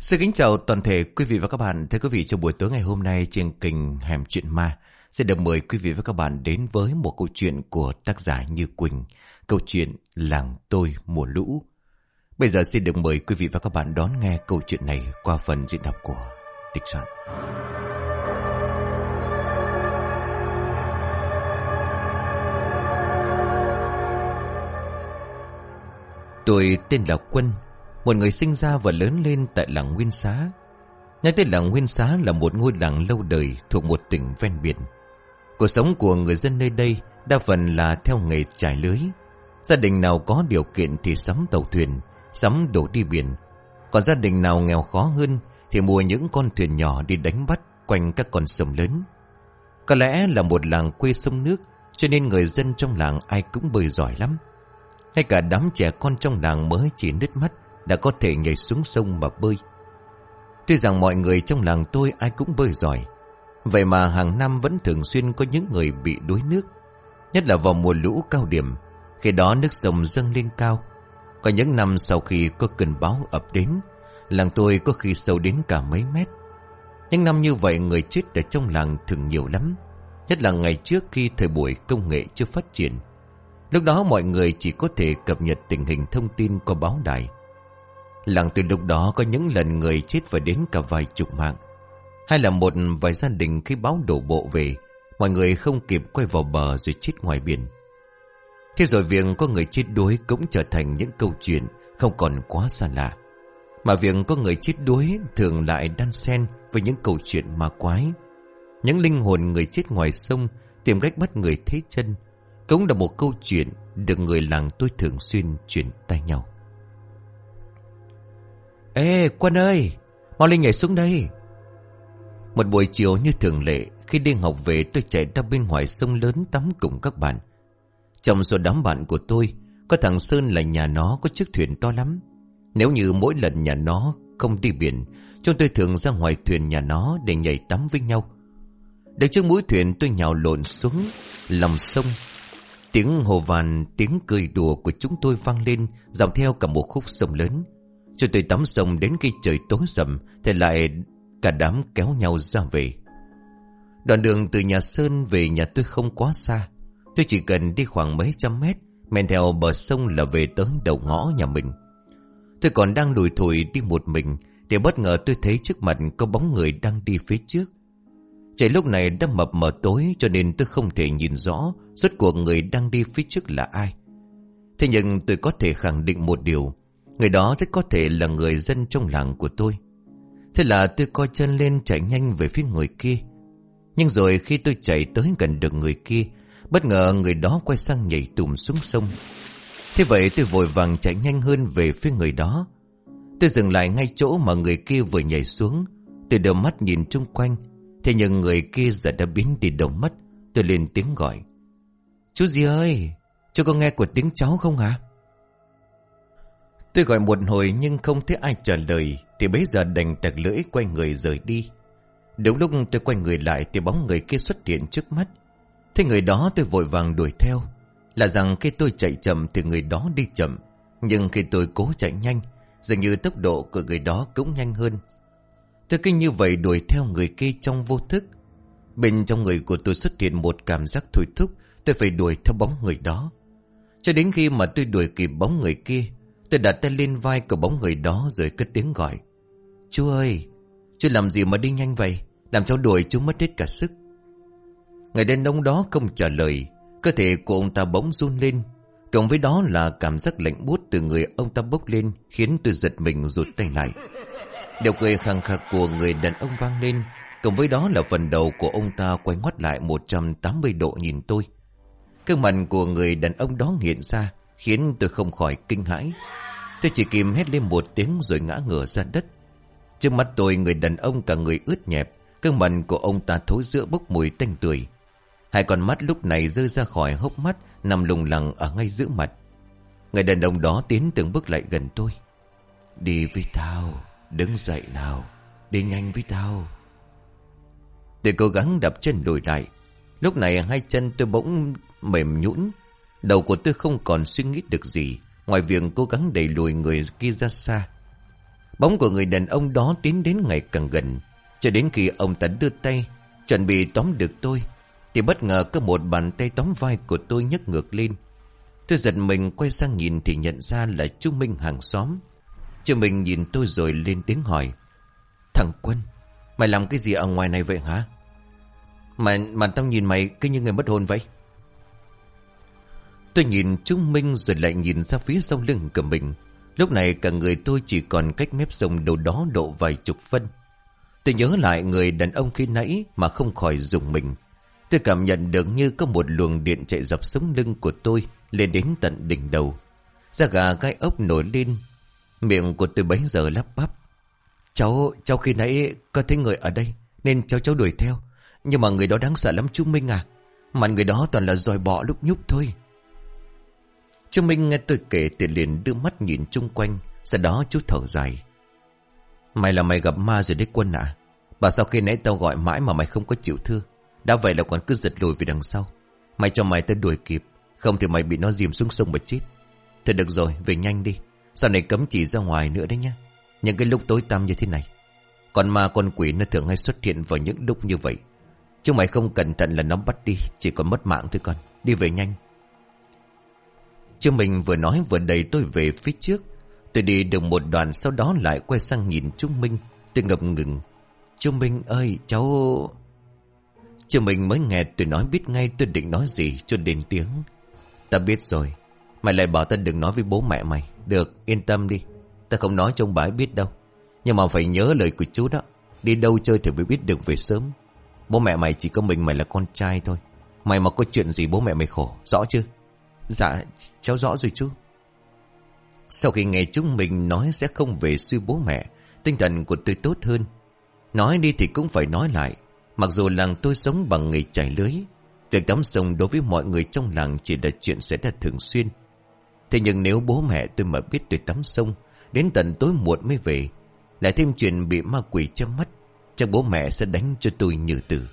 Xin kính chào toàn thể quý vị và các bạn. Thưa quý vị, trong buổi tối ngày hôm nay trên kênh Hẻm Chuyện Ma sẽ được mời quý vị và các bạn đến với một câu chuyện của tác giả Như Quỳnh. Câu chuyện Làng Tôi Mùa Lũ. Bây giờ xin được mời quý vị và các bạn đón nghe câu chuyện này qua phần diễn đọc của Tịch Soạn. Tôi tên là Quân một người sinh ra và lớn lên tại làng Nguyên Xá. Nhắc tới làng Nguyên Xá là một ngôi làng lâu đời thuộc một tỉnh ven biển. Cuộc sống của người dân nơi đây đa phần là theo nghề trải lưới. Gia đình nào có điều kiện thì sắm tàu thuyền, sắm đổ đi biển. Còn gia đình nào nghèo khó hơn thì mua những con thuyền nhỏ đi đánh bắt quanh các con sông lớn. Có lẽ là một làng quê sông nước cho nên người dân trong làng ai cũng bơi giỏi lắm. Hay cả đám trẻ con trong làng mới chỉ nứt mắt đã có thể nhảy xuống sông mà bơi. Tuy rằng mọi người trong làng tôi ai cũng bơi giỏi, vậy mà hàng năm vẫn thường xuyên có những người bị đuối nước. Nhất là vào mùa lũ cao điểm, khi đó nước sông dâng lên cao. Có những năm sau khi có cơn bão ập đến, làng tôi có khi sâu đến cả mấy mét. Những năm như vậy người chết ở trong làng thường nhiều lắm. Nhất là ngày trước khi thời buổi công nghệ chưa phát triển. Lúc đó mọi người chỉ có thể cập nhật tình hình thông tin qua báo đài. Làng từ lúc đó có những lần người chết phải đến cả vài chục mạng. Hay là một vài gia đình khi báo đổ bộ về, mọi người không kịp quay vào bờ rồi chết ngoài biển. Thế rồi việc có người chết đuối cũng trở thành những câu chuyện không còn quá xa lạ. Mà việc có người chết đuối thường lại đan xen với những câu chuyện ma quái. Những linh hồn người chết ngoài sông tìm cách bắt người thế chân cũng là một câu chuyện được người làng tôi thường xuyên truyền tay nhau. Ê, Quân ơi, Mau lên nhảy xuống đây. Một buổi chiều như thường lệ, Khi đi học về tôi chạy ra bên ngoài sông lớn tắm cùng các bạn. Trong số đám bạn của tôi, Có thằng Sơn là nhà nó có chiếc thuyền to lắm. Nếu như mỗi lần nhà nó không đi biển, Chúng tôi thường ra ngoài thuyền nhà nó Để nhảy tắm với nhau. Được trước mũi thuyền tôi nhào lộn xuống, Lòng sông. Tiếng hồ vàn, Tiếng cười đùa của chúng tôi vang lên Dòng theo cả một khúc sông lớn cho tôi tắm sông đến khi trời tối sầm, Thì lại cả đám kéo nhau ra về. Đoạn đường từ nhà Sơn về nhà tôi không quá xa. Tôi chỉ cần đi khoảng mấy trăm mét, Men theo bờ sông là về tới đầu ngõ nhà mình. Tôi còn đang lùi thủi đi một mình, Thì bất ngờ tôi thấy trước mặt có bóng người đang đi phía trước. Trời lúc này đã mập mờ tối, cho nên tôi không thể nhìn rõ Rốt cuộc người đang đi phía trước là ai. Thế nhưng tôi có thể khẳng định một điều Người đó rất có thể là người dân trong làng của tôi. Thế là tôi coi chân lên chạy nhanh về phía người kia. Nhưng rồi khi tôi chạy tới gần được người kia, Bất ngờ người đó quay sang nhảy tùm xuống sông. Thế vậy tôi vội vàng chạy nhanh hơn về phía người đó. Tôi dừng lại ngay chỗ mà người kia vừa nhảy xuống. Tôi đưa mắt nhìn chung quanh. Thế nhưng người kia giờ đã biến đi đầu mất Tôi lên tiếng gọi. Chú gì ơi, Chú có nghe của tiếng cháu không hả? Tôi gọi một hồi nhưng không thấy ai trả lời, Thì bây giờ đành tạc lưỡi quay người rời đi. Đúng lúc tôi quay người lại Thì bóng người kia xuất hiện trước mắt. Thế người đó tôi vội vàng đuổi theo. Là rằng khi tôi chạy chậm Thì người đó đi chậm, Nhưng khi tôi cố chạy nhanh, Dường như tốc độ của người đó cũng nhanh hơn. Tôi kinh như vậy đuổi theo người kia trong vô thức. Bên trong người của tôi xuất hiện một cảm giác thôi thúc, Tôi phải đuổi theo bóng người đó. Cho đến khi mà tôi đuổi kịp bóng người kia Tôi đặt tay lên vai của bóng người đó rồi cất tiếng gọi. Chú ơi, chú làm gì mà đi nhanh vậy? Làm cháu đuổi chú mất hết cả sức. Người đàn ông đó không trả lời. Cơ thể của ông ta bỗng run lên. Cộng với đó là cảm giác lạnh buốt từ người ông ta bốc lên khiến tôi giật mình rụt tay lại. Điều cười khăng khắc của người đàn ông vang lên. Cộng với đó là phần đầu của ông ta quay ngoắt lại 180 độ nhìn tôi. Cơ mặt của người đàn ông đó hiện ra khiến tôi không khỏi kinh hãi. Tôi chỉ kìm hét lên một tiếng rồi ngã ngửa ra đất. Trước mắt tôi người đàn ông cả người ướt nhẹp, cơ mặt của ông ta thối giữa bốc mùi tanh tuổi Hai con mắt lúc này rơi ra khỏi hốc mắt, nằm lùng lẳng ở ngay giữa mặt. Người đàn ông đó tiến từng bước lại gần tôi. Đi với tao, đứng dậy nào, đi nhanh với tao. Tôi cố gắng đập chân đổi lại. Lúc này hai chân tôi bỗng mềm nhũn Đầu của tôi không còn suy nghĩ được gì Ngoài việc cố gắng đẩy lùi người kia ra xa Bóng của người đàn ông đó tiến đến ngày càng gần. Cho đến khi ông ta đưa tay Chuẩn bị tóm được tôi Thì bất ngờ có một bàn tay tóm vai của tôi nhấc ngược lên. Tôi giật mình quay sang nhìn Thì nhận ra là chú Minh hàng xóm. Chú Minh nhìn tôi rồi lên tiếng hỏi Thằng Quân Mày làm cái gì ở ngoài này vậy hả? Mà, mà tao nhìn mày cứ như người mất hồn vậy. Tôi nhìn chú Minh rồi lại nhìn ra phía sau lưng của mình. Lúc này cả người tôi chỉ còn cách mép sông đâu đó độ vài chục phân. Tôi nhớ lại người đàn ông khi nãy mà không khỏi dùng mình. Tôi cảm nhận được như có một luồng điện chạy dọc sống lưng của tôi lên đến tận đỉnh đầu. Da gà gai ốc nổi lên. Miệng của tôi bấy giờ lắp bắp. Cháu, cháu khi nãy có thấy người ở đây Nên cháu cháu đuổi theo. Nhưng mà người đó đáng sợ lắm chú Minh à. Mà người đó toàn là dòi bọ lúc nhúc thôi. Chú Minh nghe tôi kể thì liền đưa mắt nhìn chung quanh, Sau đó chú thở dài. Mày là mày gặp ma rồi đấy quân ạ. Bà sao khi nãy tao gọi mãi mà mày không có chịu thưa? Đã vậy là còn cứ giật lùi về đằng sau. Mày cho mày tới đuổi kịp, Không thì mày bị nó dìm xuống sông mà chết. Thôi được rồi, về nhanh đi. Sau này cấm chỉ ra ngoài nữa đấy nhá. Những cái lúc tối tăm như thế này Còn ma con quỷ nó thường hay xuất hiện vào những lúc như vậy. Chúng mày không cẩn thận là nó bắt đi, Chỉ còn mất mạng thôi con. Đi về nhanh. Chứ mình vừa nói vừa đẩy tôi về phía trước. Tôi đi được một đoạn sau đó lại quay sang nhìn Trung Minh. Tôi ngập ngừng. Trung Minh ơi, cháu Chú Minh mới nghe tôi nói biết ngay tôi định nói gì cho đến tiếng. Ta biết rồi. Mày lại bảo ta đừng nói với bố mẹ mày. Được, yên tâm đi. Ta không nói cho ông bà biết đâu. Nhưng mà phải nhớ lời của chú đó. Đi đâu chơi thì mới biết được về sớm. Bố mẹ mày chỉ có mình mày là con trai thôi. Mày mà có chuyện gì bố mẹ mày khổ. Rõ chưa? Dạ cháu rõ rồi chú. Sau khi nghe chúng mình nói sẽ không về suy bố mẹ, Tinh thần của tôi tốt hơn. Nói đi thì cũng phải nói lại. Mặc dù làng tôi sống bằng nghề chảy lưới, Việc tắm sông đối với mọi người trong làng Chỉ là chuyện sẽ là thường xuyên. Thế nhưng nếu bố mẹ tôi mà biết tôi tắm sông, Đến tận tối muộn mới về, Lại thêm chuyện bị ma quỷ châm mắt, Chắc bố mẹ sẽ đánh cho tôi như tử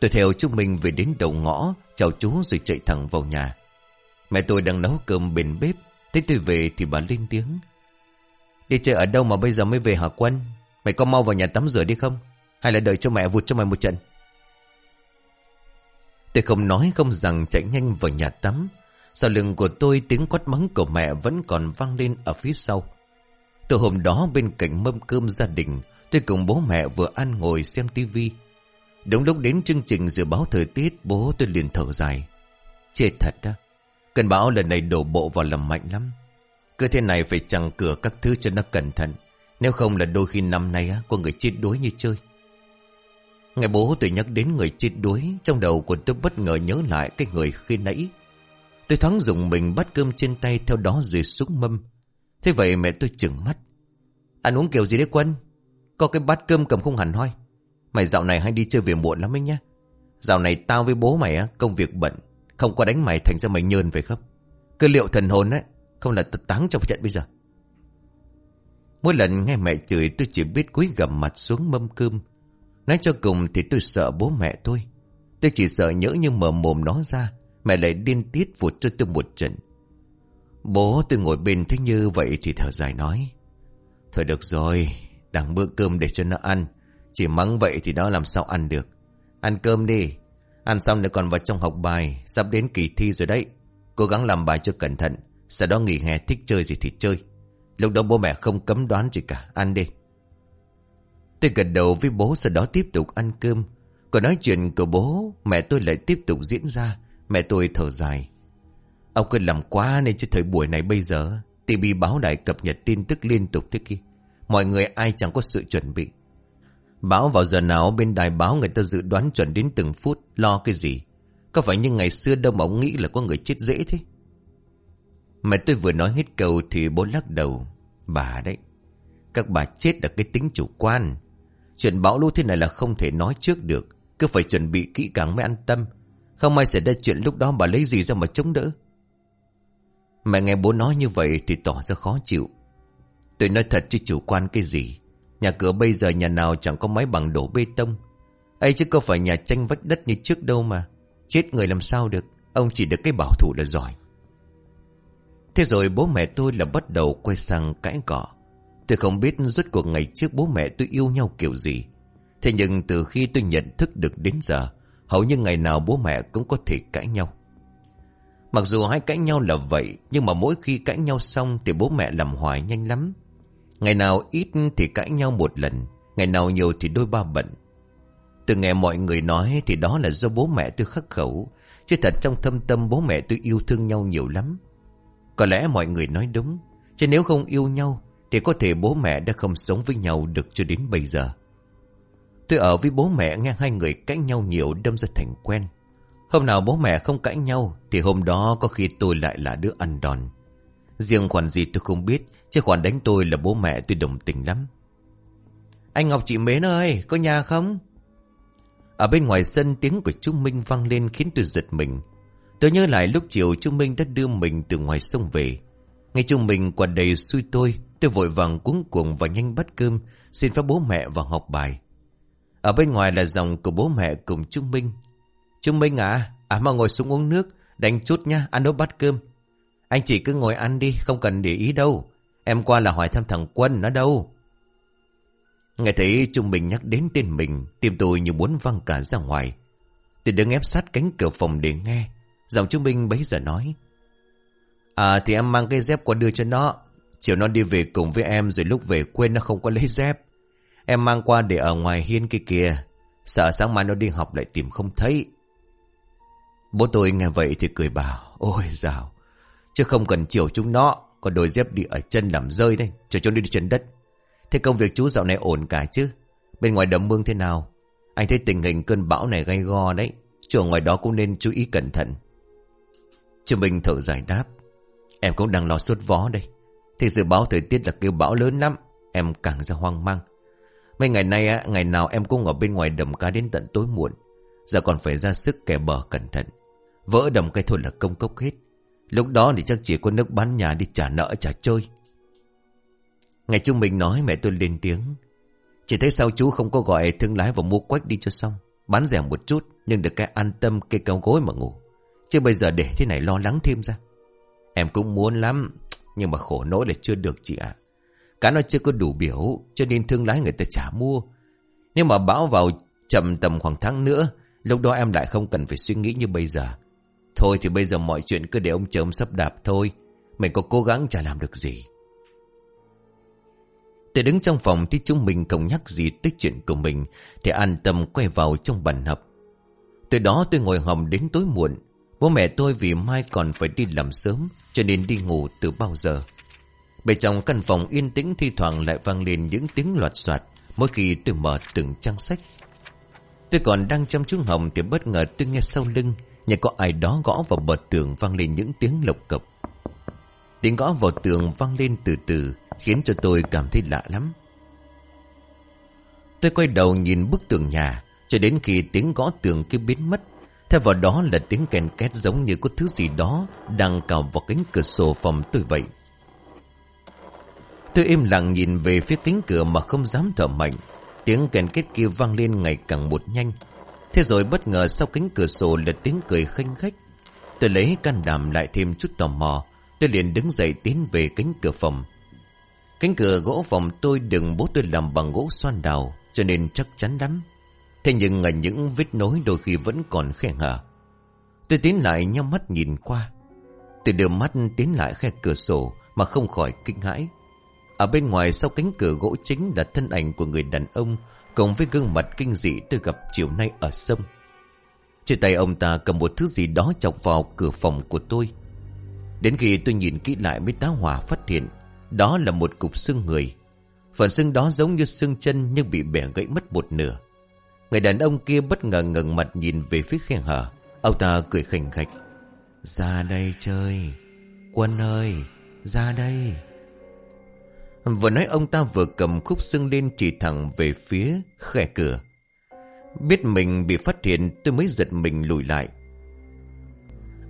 Tôi theo chúng mình về đến đầu ngõ, Chào chú rồi chạy thẳng vào nhà. Mẹ tôi đang nấu cơm bên bếp. Thấy tôi về thì bà lên tiếng. Đi chơi ở đâu mà bây giờ mới về hả Quân Mày có mau vào nhà tắm rửa đi không? Hay là đợi cho mẹ vụt cho mày một trận? Tôi không nói không rằng chạy nhanh vào nhà tắm. Sau lưng của tôi tiếng quát mắng của mẹ vẫn còn vang lên ở phía sau. Từ hôm đó bên cạnh mâm cơm gia đình, Tôi cùng bố mẹ vừa ăn ngồi xem tivi Đúng lúc đến chương trình dự báo thời tiết, Bố tôi liền thở dài. Chết thật đó. Cơn bão lần này đổ bộ vào lầm mạnh lắm. Cứ thế này phải chẳng cửa các thứ cho nó cẩn thận. Nếu không là đôi khi năm nay á, có người chết đuối như chơi. Ngày bố tôi nhắc đến người chết đuối Trong đầu của tôi bất ngờ nhớ lại cái người khi nãy. Tôi thoáng dùng mình bắt cơm trên tay Theo đó rơi xuống mâm. Thế vậy mẹ tôi chừng mắt. Ăn uống kiểu gì đấy quân? Có cái bát cơm cầm không hẳn hoi. Mày dạo này hay đi chơi về muộn lắm ấy nhá. Dạo này tao với bố mày á Công việc bận không có đánh mày thành ra mày nhơn phải không Cơ liệu thần hồn ấy Không là tật táng trong trận bây giờ? Mỗi lần nghe mẹ chửi, tôi chỉ biết cúi gầm mặt xuống mâm cơm. Nói cho cùng thì tôi sợ bố mẹ tôi. Tôi chỉ sợ nhỡ như mở mồm nó ra, Mẹ lại điên tiết vụt cho tôi một trận. Bố tôi ngồi bên thế như vậy thì thở dài nói, Thôi được rồi, Đằng bữa cơm để cho nó ăn. Chỉ mắng vậy thì nó làm sao ăn được. Ăn cơm đi. Ăn xong lại còn vào trong học bài, Sắp đến kỳ thi rồi đấy. Cố gắng làm bài cho cẩn thận, Sau đó nghỉ hè thích chơi gì thì chơi. Lúc đó bố mẹ không cấm đoán gì cả, Ăn đi. Tôi gật đầu với bố sau đó tiếp tục ăn cơm. Còn nói chuyện của bố, Mẹ tôi lại tiếp tục diễn ra. Mẹ tôi thở dài. Ông cứ làm quá nên chứ thời buổi này bây giờ TV báo đài cập nhật tin tức liên tục thế kia. Mọi người ai chẳng có sự chuẩn bị. Báo vào giờ nào bên đài báo người ta dự đoán chuẩn đến từng phút, Lo cái gì? Có phải như ngày xưa đâu mà ông nghĩ là có người chết dễ thế? Mẹ tôi vừa nói hết câu thì bố lắc đầu. Bà đấy, Các bà chết là cái tính chủ quan. Chuyện bão lũ thế này là không thể nói trước được. Cứ phải chuẩn bị kỹ càng mới an tâm. Không may xảy ra chuyện lúc đó bà lấy gì ra mà chống đỡ? Mẹ nghe bố nói như vậy thì tỏ ra khó chịu. Tôi nói thật chứ chủ quan cái gì? Nhà cửa bây giờ nhà nào chẳng có máy bằng đổ bê tông. Ấy chứ có phải nhà tranh vách đất như trước đâu mà. Chết người làm sao được? Ông chỉ được cái bảo thủ là giỏi. Thế rồi bố mẹ tôi là bắt đầu quay sang cãi cọ. Tôi không biết rốt cuộc ngày trước bố mẹ tôi yêu nhau kiểu gì. Thế nhưng từ khi tôi nhận thức được đến giờ, Hầu như ngày nào bố mẹ cũng có thể cãi nhau. Mặc dù hai cãi nhau là vậy, Nhưng mà mỗi khi cãi nhau xong Thì bố mẹ làm hoài nhanh lắm. Ngày nào ít thì cãi nhau một lần, Ngày nào nhiều thì đôi ba bận. Từ nghe mọi người nói Thì đó là do bố mẹ tôi khắc khẩu, Chứ thật trong thâm tâm bố mẹ tôi yêu thương nhau nhiều lắm. Có lẽ mọi người nói đúng, Chứ nếu không yêu nhau Thì có thể bố mẹ đã không sống với nhau được cho đến bây giờ. Tôi ở với bố mẹ nghe hai người cãi nhau nhiều đâm ra thành quen. Hôm nào bố mẹ không cãi nhau Thì hôm đó có khi tôi lại là đứa ăn đòn. Riêng khoản gì tôi không biết Chứ khoản đánh tôi là bố mẹ tôi đồng tình lắm. Anh Ngọc chị Mến ơi, Có nhà không? Ở bên ngoài sân tiếng của Trung Minh vang lên Khiến tôi giật mình. Tôi nhớ lại lúc chiều Trung Minh đã đưa mình từ ngoài sông về. Ngay Trung Minh quả đầy xui tôi Tôi vội vàng cuống cuồng và nhanh bắt cơm, Xin phép bố mẹ vào học bài. Ở bên ngoài là dòng của bố mẹ cùng Trung Minh. Trung Minh à À mà ngồi xuống uống nước, Đánh chút nha ăn đốt bát cơm. Anh chỉ cứ ngồi ăn đi, Không cần để ý đâu. Em qua là hỏi thăm thằng Quân nó đâu. Nghe thấy Trung Minh nhắc đến tên mình, Tim tôi như muốn văng cả ra ngoài. Tôi đứng ép sát cánh cửa phòng để nghe. Giọng Trung Minh bấy giờ nói À thì em mang cái dép qua đưa cho nó. Chiều nó đi về cùng với em Rồi lúc về quên nó không có lấy dép. Em mang qua để ở ngoài hiên kia kìa. Sợ sáng mai nó đi học lại tìm không thấy. Bố tôi nghe vậy thì cười bảo, Ôi, dào, Chứ không cần chiều chúng nó. Còn đôi dép đi ở chân làm rơi đây Cho chúng đi đi chân đất. Thế công việc chú dạo này ổn cả chứ? Bên ngoài đầm mương thế nào? Anh thấy tình hình cơn bão này gay go đấy Chỗ ngoài đó cũng nên chú ý cẩn thận. Trương Minh thở dài đáp Em cũng đang lo suốt vó đây. Thì dự báo thời tiết là kêu bão lớn lắm Em càng ra hoang mang. Mấy ngày nay á, ngày nào em cũng ở bên ngoài đầm cá đến tận tối muộn. Giờ còn phải ra sức kẻ bờ cẩn thận. Vỡ đầm cây thôi là công cốc hết. Lúc đó thì chắc chỉ có nước bán nhà đi trả nợ trả chơi. Ngày chung mình nói mẹ tôi lên tiếng. Chỉ thấy sao chú không có gọi thương lái và mua quách đi cho xong. Bán rẻ một chút, Nhưng được cái an tâm cây cao gối mà ngủ. Chứ bây giờ để thế này lo lắng thêm ra. Em cũng muốn lắm, Nhưng mà khổ nỗi là chưa được chị ạ. Cá nó chưa có đủ biểu, Cho nên thương lái người ta trả mua. Nhưng mà bão vào chậm tầm khoảng tháng nữa, Lúc đó em lại không cần phải suy nghĩ như bây giờ. Thôi thì bây giờ mọi chuyện cứ để ông chớm sắp đạp thôi. Mình có cố gắng chả làm được gì. Tôi đứng trong phòng thì chúng mình không nhắc gì tới chuyện của mình, Thì an tâm quay vào trong bàn hập Từ đó tôi ngồi hầm đến tối muộn. Bố mẹ tôi vì mai còn phải đi làm sớm, Cho nên đi ngủ từ bao giờ. Bên trong căn phòng yên tĩnh thi thoảng lại vang lên những tiếng loạt soạt, Mỗi khi tôi mở từng trang sách. Tôi còn đang chăm chú hồng thì bất ngờ tôi nghe sau lưng như có ai đó gõ vào bờ tường vang lên những tiếng lộc cộc. Tiếng gõ vào tường vang lên từ từ, Khiến cho tôi cảm thấy lạ lắm. Tôi quay đầu nhìn bức tường nhà, Cho đến khi tiếng gõ tường kia biến mất Theo vào đó là tiếng kèn két giống như có thứ gì đó Đang cào vào cánh cửa sổ phòng tôi vậy. Tôi im lặng nhìn về phía cánh cửa mà không dám thở mạnh. Tiếng kèn két kia vang lên ngày càng một nhanh Thế rồi bất ngờ sau cánh cửa sổ là tiếng cười khinh khách. Tôi lấy can đảm lại thêm chút tò mò. Tôi liền đứng dậy tiến về cánh cửa phòng. Cánh cửa gỗ phòng tôi đừng bố tôi làm bằng gỗ xoan đào, Cho nên chắc chắn lắm. Thế nhưng ở những vết nối đôi khi vẫn còn khe hở. Tôi tiến lại nhắm mắt nhìn qua. Tôi đưa mắt tiến lại khe cửa sổ Mà không khỏi kinh hãi. Ở bên ngoài sau cánh cửa gỗ chính là thân ảnh của người đàn ông Cùng với gương mặt kinh dị tôi gặp chiều nay ở sông Trên tay ông ta cầm một thứ gì đó chọc vào cửa phòng của tôi. Đến khi tôi nhìn kỹ lại mới tá hỏa phát hiện, Đó là một cục xương người. Phần xương đó giống như xương chân nhưng bị bẻ gãy mất một nửa. Người đàn ông kia bất ngờ ngẩng mặt nhìn về phía khe hở. Ông ta cười khỉnh khạch. Ra đây chơi. Quân ơi, Ra đây. Vừa nói ông ta vừa cầm khúc xương lên chỉ thẳng về phía khe cửa. Biết mình bị phát hiện, tôi mới giật mình lùi lại.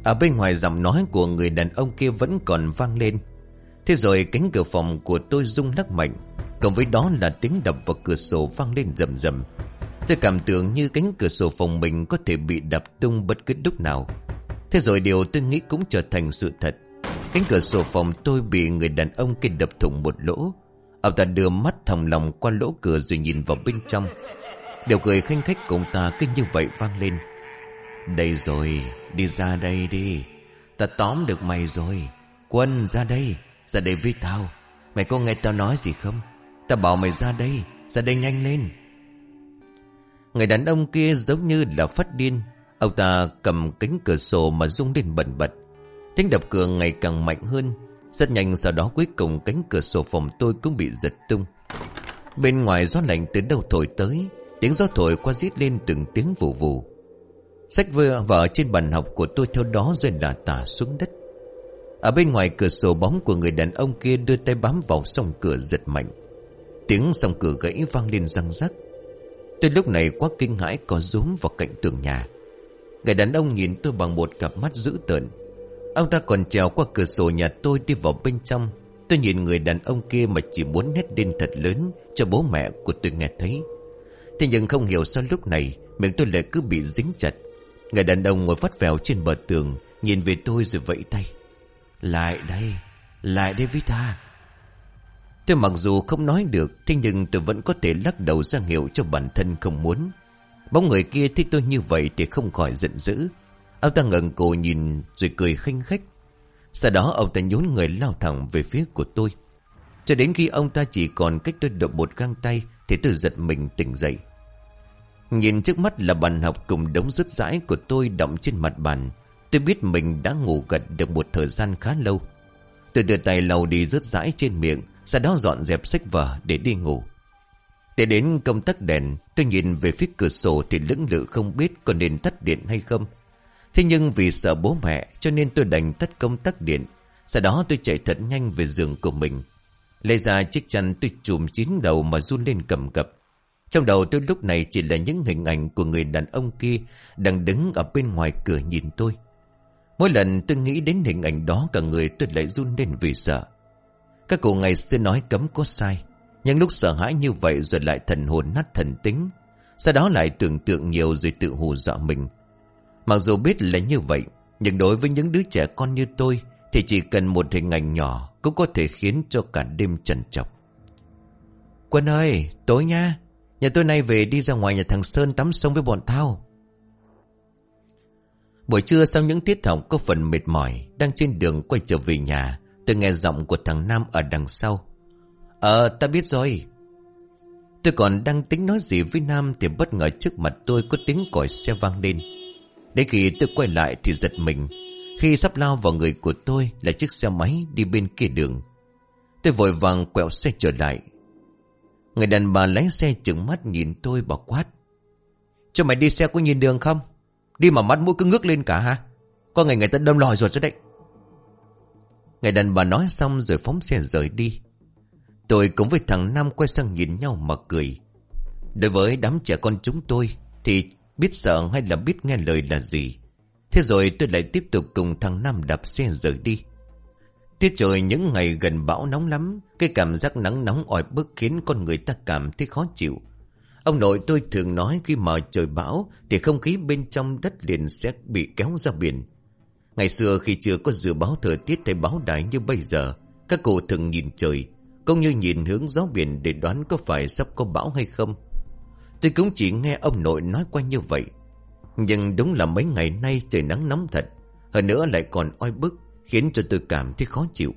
Ở bên ngoài giọng nói của người đàn ông kia vẫn còn vang lên. Thế rồi cánh cửa phòng của tôi rung lắc mạnh. Cộng với đó là tiếng đập vào cửa sổ vang lên rầm rầm. Tôi cảm tưởng như cánh cửa sổ phòng mình có thể bị đập tung bất cứ lúc nào. Thế rồi điều tôi nghĩ cũng trở thành sự thật. Cánh cửa sổ phòng tôi bị người đàn ông kia đập thủng một lỗ. Ông ta đưa mắt thòng lòng qua lỗ cửa rồi nhìn vào bên trong. Điều cười khanh khách của ông ta cứ như vậy vang lên. Đây rồi, Đi ra đây đi. Ta tóm được mày rồi. Quân, ra đây Ra đây với tao. Mày có nghe tao nói gì không? Ta bảo mày ra đây Ra đây nhanh lên. Người đàn ông kia giống như là phát điên. Ông ta cầm cánh cửa sổ mà rung lên bẩn bật. Tiếng đập cửa ngày càng mạnh hơn. Rất nhanh sau đó cuối cùng cánh cửa sổ phòng tôi cũng bị giật tung. Bên ngoài gió lạnh từ đâu thổi tới, Tiếng gió thổi qua rít lên từng tiếng vù vù. Sách vở vở trên bàn học của tôi theo đó rơi đà tả xuống đất. Ở bên ngoài cửa sổ bóng của người đàn ông kia đưa tay bám vào song cửa giật mạnh. Tiếng song cửa gãy vang lên răng rắc. Tôi lúc này quá kinh hãi có rúm vào cạnh tường nhà. Người đàn ông nhìn tôi bằng một cặp mắt dữ tợn. Ông ta còn trèo qua cửa sổ nhà tôi đi vào bên trong. Tôi nhìn người đàn ông kia mà chỉ muốn hét lên thật lớn Cho bố mẹ của tôi nghe thấy. Thế nhưng không hiểu sao lúc này Miệng tôi lại cứ bị dính chặt. Người đàn ông ngồi vắt vèo trên bờ tường, Nhìn về tôi rồi vẫy tay. Lại đây Lại đây với ta. Tôi mặc dù không nói được, Thế nhưng tôi vẫn có thể lắc đầu ra hiệu cho bản thân không muốn. Bóng người kia thấy tôi như vậy Thì không khỏi giận dữ. Ông ta ngẩng cổ nhìn rồi cười khinh khách. Sau đó ông ta nhún người lao thẳng về phía của tôi. Cho đến khi ông ta chỉ còn cách tôi được một găng tay Thì tôi giật mình tỉnh dậy. Nhìn trước mắt là bàn học cùng đống rứt rãi của tôi đọng trên mặt bàn, Tôi biết mình đã ngủ gật được một thời gian khá lâu. Tôi đưa tay lau đi rứt rãi trên miệng, Sau đó dọn dẹp sách vở để đi ngủ. Để đến công tắc đèn, Tôi nhìn về phía cửa sổ thì lưỡng lự không biết có nên tắt điện hay không. Thế nhưng vì sợ bố mẹ, cho nên tôi đành tắt công tắc điện Sau đó tôi chạy thật nhanh về giường của mình Lấy ra chiếc chăn tôi chùm chín đầu mà run lên cầm cập trong đầu tôi lúc này chỉ là những hình ảnh của người đàn ông kia đang đứng ở bên ngoài cửa nhìn tôi. Mỗi lần tôi nghĩ đến hình ảnh đó, cả người tôi lại run lên vì sợ. Các cụ ngày xưa nói cấm có sai. Nhưng lúc sợ hãi như vậy rồi lại thần hồn nát thần tính. Sau đó lại tưởng tượng nhiều rồi tự hù dọa mình. Mặc dù biết là như vậy, nhưng đối với những đứa trẻ con như tôi thì chỉ cần một hình ảnh nhỏ cũng có thể khiến cho cả đêm trần trọc. Quân ơi, tối nha, Nhà tôi nay về đi ra ngoài nhà thằng Sơn tắm sông với bọn thao. Buổi trưa sau những tiết học có phần mệt mỏi, đang trên đường quay trở về nhà, tôi nghe giọng của thằng Nam ở đằng sau. Ờ, ta biết rồi. Tôi còn đang tính nói gì với Nam thì bất ngờ trước mặt tôi có tiếng còi xe vang lên. Đến khi tôi quay lại thì giật mình, khi sắp lao vào người của tôi là chiếc xe máy đi bên kia đường. Tôi vội vàng quẹo xe trở lại, Người đàn bà lái xe chừng mắt nhìn tôi bỏ quát. Cho mày đi xe có nhìn đường không? Đi mà mắt mũi cứ ngước lên cả ha? Có ngày người ta đâm lòi rồi cho đấy. Người đàn bà nói xong rồi phóng xe rời đi. Tôi cùng với thằng Nam quay sang nhìn nhau mà cười. Đối với đám trẻ con chúng tôi thì biết sợ hay là biết nghe lời là gì. Thế rồi tôi lại tiếp tục cùng thằng Nam đạp xe rời đi. Tiết trời những ngày gần bão nóng lắm, cái cảm giác nắng nóng ỏi bức khiến con người ta cảm thấy khó chịu. Ông nội tôi thường nói khi mà trời bão thì không khí bên trong đất liền sẽ bị kéo ra biển. Ngày xưa khi chưa có dự báo thời tiết hay báo đài như bây giờ, các cụ thường nhìn trời, cũng như nhìn hướng gió biển để đoán có phải sắp có bão hay không. Tôi cũng chỉ nghe ông nội nói qua như vậy. Nhưng đúng là mấy ngày nay trời nắng nóng thật, hơn nữa lại còn oi bức. Khiến cho tôi cảm thấy khó chịu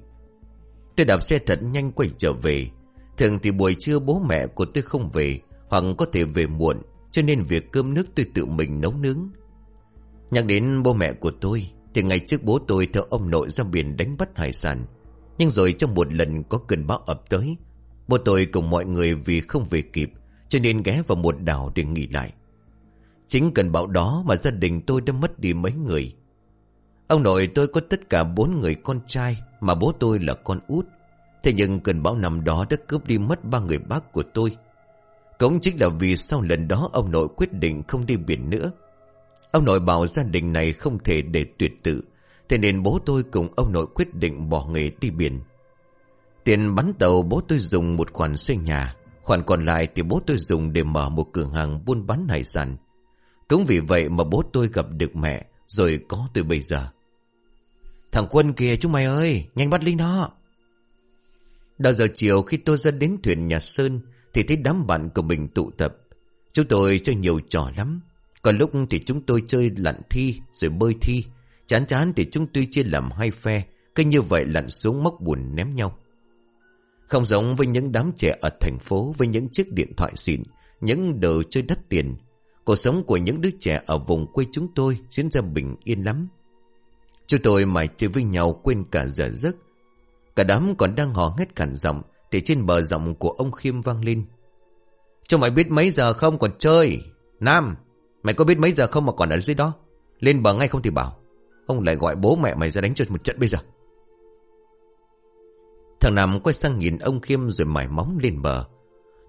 Tôi đạp xe thật nhanh quay trở về Thường thì buổi trưa bố mẹ của tôi không về Hoặc có thể về muộn Cho nên việc cơm nước tôi tự mình nấu nướng Nhắc đến bố mẹ của tôi Thì ngày trước bố tôi theo ông nội ra biển đánh bắt hải sản Nhưng rồi trong một lần có cơn bão ập tới Bố tôi cùng mọi người vì không về kịp cho nên ghé vào một đảo để nghỉ lại. Chính cơn bão đó mà gia đình tôi đã mất đi mấy người. Ông nội tôi có tất cả bốn người con trai, Mà bố tôi là con út. Thế nhưng cơn bão năm đó đã cướp đi mất ba người bác của tôi. Cũng chính là vì sau lần đó ông nội quyết định không đi biển nữa. Ông nội bảo gia đình này không thể để tuyệt tự, Thế nên bố tôi cùng ông nội quyết định bỏ nghề đi biển. Tiền bắn tàu bố tôi dùng một khoản xây nhà. Khoản còn lại thì bố tôi dùng để mở một cửa hàng buôn bán hải sản. Cũng vì vậy mà bố tôi gặp được mẹ, Rồi có tôi bây giờ. Thằng Quân kìa chúng mày ơi, Nhanh bắt Linh nó Đầu giờ chiều khi tôi ra đến thuyền nhà Sơn Thì thấy đám bạn của mình tụ tập. Chúng tôi chơi nhiều trò lắm. Còn lúc thì chúng tôi chơi lặn thi Rồi bơi thi. Chán chán thì chúng tôi chia làm hai phe, Cứ như vậy lặn xuống móc buồn ném nhau. Không giống với những đám trẻ ở thành phố Với những chiếc điện thoại xịn, Những đồ chơi đắt tiền. Cuộc sống của những đứa trẻ ở vùng quê chúng tôi Diễn ra bình yên lắm. Chúng tôi mải chơi với nhau quên cả giờ giấc. Cả đám còn đang hò hét cản giọng Thì trên bờ giọng của ông Khiêm vang lên. Cho mày biết mấy giờ không còn chơi? Nam, Mày có biết mấy giờ không mà còn ở dưới đó? Lên bờ ngay không thì bảo. Ông lại gọi bố mẹ mày ra đánh cho một trận bây giờ. Thằng Nam quay sang nhìn ông Khiêm rồi mải móng lên bờ.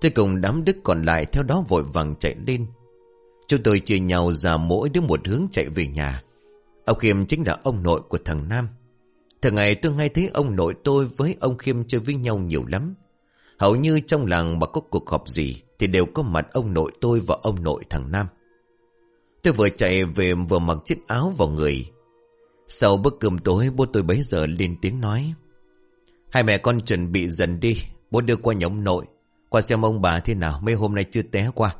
Tôi cùng đám đức còn lại theo đó vội vàng chạy lên. Chúng tôi chia nhau ra mỗi đứa một hướng chạy về nhà. Ông Khiêm chính là ông nội của thằng Nam. Thường ngày tôi ngay thấy ông nội tôi với ông Khiêm chơi với nhau nhiều lắm. Hầu như trong làng mà có cuộc họp gì Thì đều có mặt ông nội tôi và ông nội thằng Nam. Tôi vừa chạy về vừa mặc chiếc áo vào người. Sau bữa cơm tối, bố tôi bấy giờ lên tiếng nói. Hai mẹ con chuẩn bị dần đi. Bố đưa qua nhóm nội. Qua xem ông bà thế nào? Mấy hôm nay chưa té qua.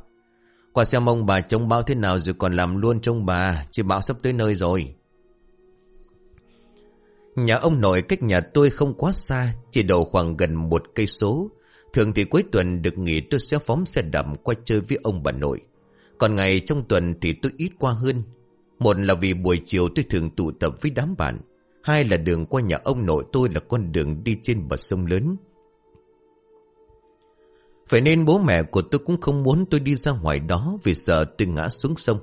Qua xem ông bà trông bão thế nào Rồi còn làm luôn trông bà? Chứ bão sắp tới nơi rồi. Nhà ông nội cách nhà tôi không quá xa, Chỉ đầu khoảng gần một cây số. Thường thì cuối tuần được nghỉ tôi sẽ phóng xe đậm qua chơi với ông bà nội. Còn ngày trong tuần thì tôi ít qua hơn. Một là vì buổi chiều tôi thường tụ tập với đám bạn. Hai là đường qua nhà ông nội tôi là con đường đi trên bờ sông lớn. Phải nên bố mẹ của tôi cũng không muốn tôi đi ra ngoài đó Vì sợ tôi ngã xuống sông.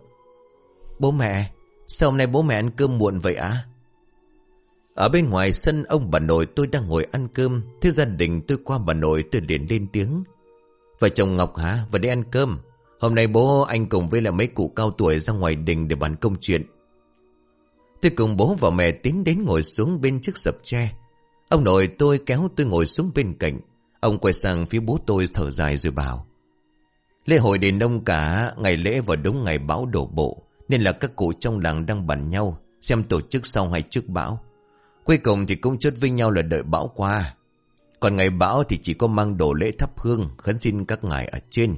Bố mẹ, Sao hôm nay bố mẹ ăn cơm muộn vậy à ở bên ngoài sân ông bà nội tôi đang ngồi ăn cơm, Thế gia đình tôi qua bà nội tôi liền lên tiếng. Vợ chồng Ngọc hả? Vào đây ăn cơm. Hôm nay bố anh cùng với là mấy cụ cao tuổi ra ngoài đình để bàn công chuyện. Tôi cùng bố và mẹ tiến đến ngồi xuống bên chiếc sập tre Ông nội tôi kéo tôi ngồi xuống bên cạnh Ông quay sang phía bố tôi thở dài rồi bảo Lễ hội đền đông cả ngày lễ vào đúng ngày bão đổ bộ Nên là các cụ trong làng đang bàn nhau Xem tổ chức sau hay trước bão Cuối cùng thì cũng chốt với nhau là đợi bão qua. Còn ngày bão thì chỉ có mang đồ lễ thắp hương, khấn xin các ngài ở trên.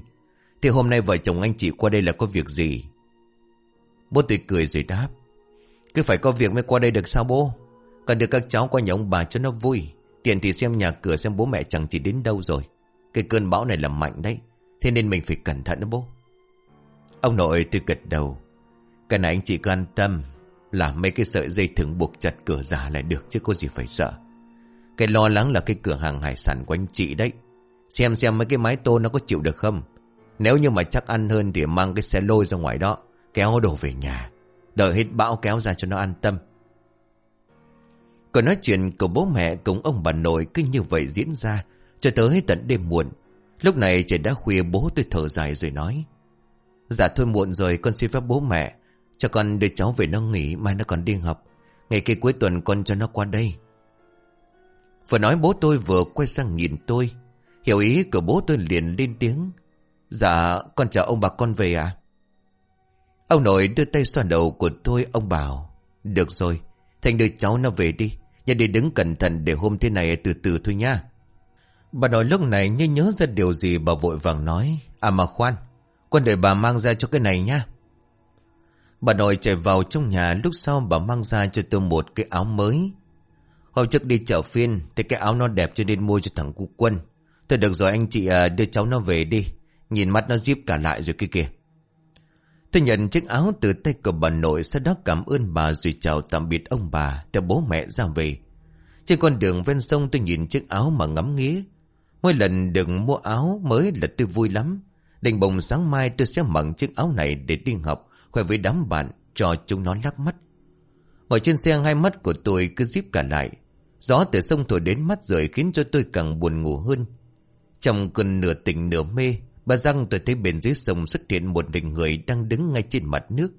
Thì hôm nay vợ chồng anh chị qua đây là có việc gì? Bố tôi cười rồi đáp. Cứ phải có việc mới qua đây được sao bố? Cần được các cháu qua nhà ông bà cho nó vui. Tiện thì xem nhà cửa xem bố mẹ chẳng chỉ đến đâu rồi. Cái cơn bão này là mạnh đấy. Thế nên mình phải cẩn thận đó bố. Ông nội tôi gật đầu. Cái này anh chị cứ an tâm. Là mấy cái sợi dây thừng buộc chặt cửa giả lại được chứ có gì phải sợ Cái lo lắng là cái cửa hàng hải sản của anh chị đấy Xem xem mấy cái mái tôn nó có chịu được không Nếu như mà chắc ăn hơn thì mang cái xe lôi ra ngoài đó, Kéo đồ về nhà Đợi hết bão kéo ra cho nó an tâm. Còn nói chuyện của bố mẹ cùng ông bà nội cứ như vậy diễn ra Cho tới tận đêm muộn. Lúc này trời đã khuya, bố tôi thở dài rồi nói. Dạ thôi muộn rồi, con xin phép bố mẹ. Cho con đưa cháu về nó nghỉ, Mai nó còn đi học. Ngày kia cuối tuần con cho nó qua đây. Vừa nói bố tôi vừa quay sang nhìn tôi. Hiểu ý của bố tôi liền lên tiếng. Dạ con chào ông bà con về à Ông nội đưa tay xoa đầu của tôi Ông bảo Được rồi Thành đưa cháu nó về đi Nhà đi đứng cẩn thận để hôm thế này từ từ thôi nha Bà nội lúc này như nhớ ra điều gì bà vội vàng nói À mà khoan Con đợi bà mang ra cho cái này nha Bà nội chạy vào trong nhà lúc sau bà mang ra cho tôi một cái áo mới. Hôm trước đi chợ phiên thì cái áo nó đẹp cho nên mua cho thằng cu quân. Thôi được rồi anh chị à, đưa cháu nó về đi. Nhìn mắt nó díp cả lại rồi kia kìa. Tôi nhận chiếc áo từ tay của bà nội sau đó cảm ơn bà rồi chào tạm biệt ông bà theo bố mẹ ra về. Trên con đường ven sông tôi nhìn chiếc áo mà ngắm nghía. Mỗi lần được mua áo mới là tôi vui lắm. Đành bồng sáng mai tôi sẽ mặc chiếc áo này để đi học khoe với đám bạn cho chúng nó lắc mắt. Ngồi trên xe hai mắt của tôi cứ díp cả lại. Gió từ sông thổi đến mắt rời khiến cho tôi càng buồn ngủ hơn. Trong cơn nửa tỉnh nửa mê, bà răng tôi thấy bên dưới sông xuất hiện một hình người đang đứng ngay trên mặt nước.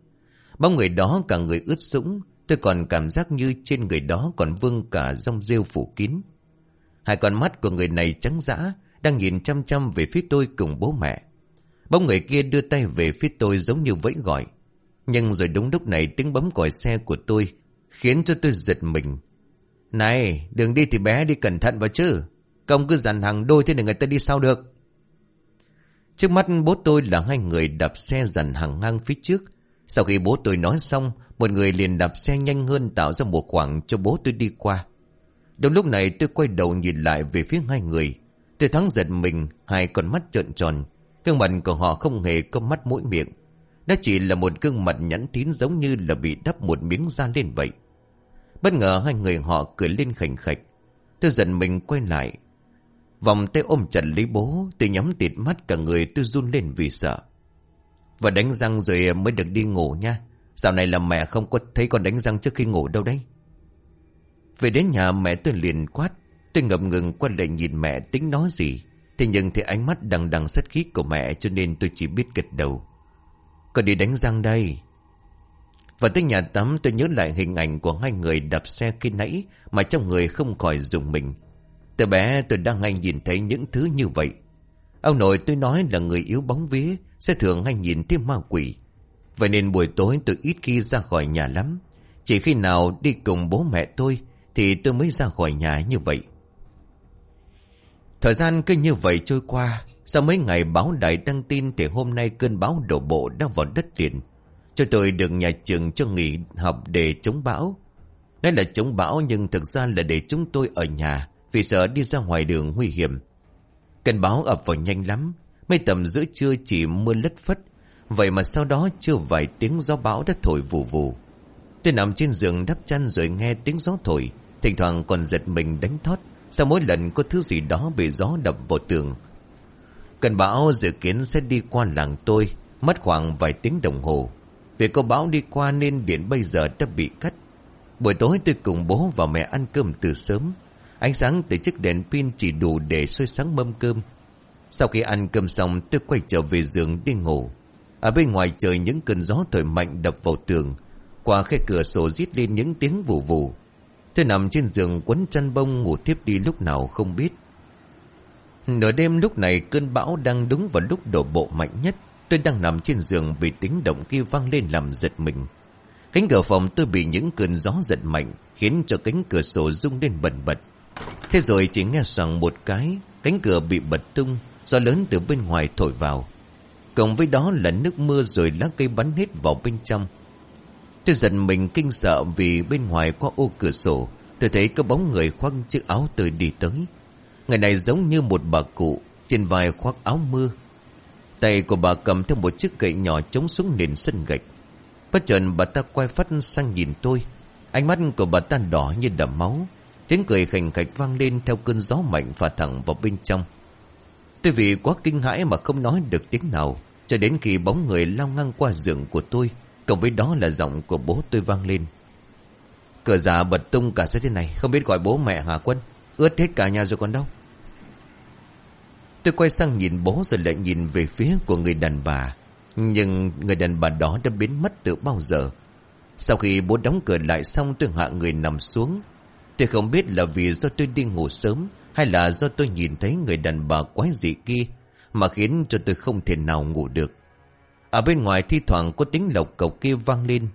Bóng người đó cả người ướt sũng, tôi còn cảm giác như trên người đó còn vương cả rong rêu phủ kín. Hai con mắt của người này trắng dã, đang nhìn chăm chăm về phía tôi cùng bố mẹ. Bóng người kia đưa tay về phía tôi giống như vẫy gọi. Nhưng rồi đúng lúc này tiếng bấm còi xe của tôi khiến cho tôi giật mình. Này, đường đi thì bé đi cẩn thận vào chứ. Công cứ dàn hàng đôi thế này người ta đi sao được. Trước mắt bố tôi là hai người đạp xe dàn hàng ngang phía trước. Sau khi bố tôi nói xong, một người liền đạp xe nhanh hơn tạo ra một khoảng cho bố tôi đi qua. Đúng lúc này tôi quay đầu nhìn lại về phía hai người. Tôi thắng giật mình, hai con mắt trợn tròn. Gương mặt của họ không hề có mắt mũi miệng. đó chỉ là một gương mặt nhẵn tín giống như là bị đắp một miếng da lên vậy. Bất ngờ hai người họ cười lên khảnh khạch. Tôi giận mình quay lại. Vòng tay ôm chặt lấy bố, tôi nhắm tịt mắt cả người tôi run lên vì sợ. Và đánh răng rồi mới được đi ngủ nha. Dạo này là mẹ không có thấy con đánh răng trước khi ngủ đâu đấy. Về đến nhà mẹ tôi liền quát. Tôi ngập ngừng quay lại nhìn mẹ tính nói gì. Thế nhưng thì ánh mắt đằng đằng sát khí của mẹ cho nên tôi chỉ biết gật đầu. Con đi đánh răng đây. Và tới nhà tắm tôi nhớ lại hình ảnh của hai người đạp xe khi nãy mà trong người không khỏi dùng mình. Từ bé tôi đang hay nhìn thấy những thứ như vậy. Ông nội tôi nói là người yếu bóng vía, sẽ thường hay nhìn thấy ma quỷ. Vậy nên buổi tối tôi ít khi ra khỏi nhà lắm. Chỉ khi nào đi cùng bố mẹ tôi thì tôi mới ra khỏi nhà như vậy. Thời gian cứ như vậy trôi qua. Sau mấy ngày báo đài đăng tin thì hôm nay cơn bão đổ bộ đang vào đất liền. Cho tôi được nhà trường cho nghỉ học để chống bão. Nói là chống bão nhưng thực ra là để chúng tôi ở nhà vì sợ đi ra ngoài đường nguy hiểm. Cơn bão ập vào nhanh lắm. Mấy tầm giữa trưa chỉ mưa lất phất. Vậy mà sau đó chưa vài tiếng gió bão đã thổi vù vù. Tôi nằm trên giường đắp chăn rồi nghe tiếng gió thổi. Thỉnh thoảng còn giật mình đánh thót. Sau mỗi lần có thứ gì đó bị gió đập vào tường. Cơn bão dự kiến sẽ đi qua làng tôi. Mất khoảng vài tiếng đồng hồ. Vì có bão đi qua nên điện bây giờ đã bị cắt. Buổi tối tôi cùng bố và mẹ ăn cơm từ sớm. Ánh sáng từ chiếc đèn pin chỉ đủ để soi sáng mâm cơm. Sau khi ăn cơm xong, tôi quay trở về giường đi ngủ. Ở bên ngoài trời những cơn gió thổi mạnh đập vào tường. Qua khe cửa sổ rít lên những tiếng vù vù. Tôi nằm trên giường quấn chăn bông ngủ tiếp đi lúc nào không biết. Nửa đêm lúc này cơn bão đang đúng vào lúc đổ bộ mạnh nhất. Tôi đang nằm trên giường bị tiếng động kia vang lên làm giật mình. Cánh cửa phòng tôi bị những cơn gió giật mạnh, khiến cho cánh cửa sổ rung lên bẩn bật. Thế rồi chỉ nghe soàng một cái, cánh cửa bị bật tung, gió lớn từ bên ngoài thổi vào. Cộng với đó là nước mưa rồi lá cây bắn hết vào bên trong. Tôi giận mình kinh sợ vì bên ngoài qua ô cửa sổ, tôi thấy có bóng người khoác chiếc áo tươi đi tới. Người này giống như một bà cụ, trên vai khoác áo mưa. Tay của bà cầm theo một chiếc gậy nhỏ chống xuống nền sân gạch. Bất chợt bà ta quay phát sang nhìn tôi. Ánh mắt của bà ta đỏ như đầm máu. Tiếng cười khảnh khạch vang lên theo cơn gió mạnh phả thẳng vào bên trong. Tôi vì quá kinh hãi mà không nói được tiếng nào. Cho đến khi bóng người lao ngang qua giường của tôi. Cộng với đó là giọng của bố tôi vang lên. Cửa giả bật tung cả thế này. Không biết gọi bố mẹ hả quân. Ướt hết cả nhà rồi còn đâu. Tôi quay sang nhìn bố rồi lại nhìn về phía của người đàn bà. Nhưng người đàn bà đó đã biến mất từ bao giờ. Sau khi bố đóng cửa lại xong, tôi hạ người nằm xuống. Tôi không biết là vì do tôi đi ngủ sớm hay là do tôi nhìn thấy người đàn bà quái dị kia mà khiến cho tôi không thể nào ngủ được. Ở bên ngoài thi thoảng có tiếng lộc cộc kia vang lên.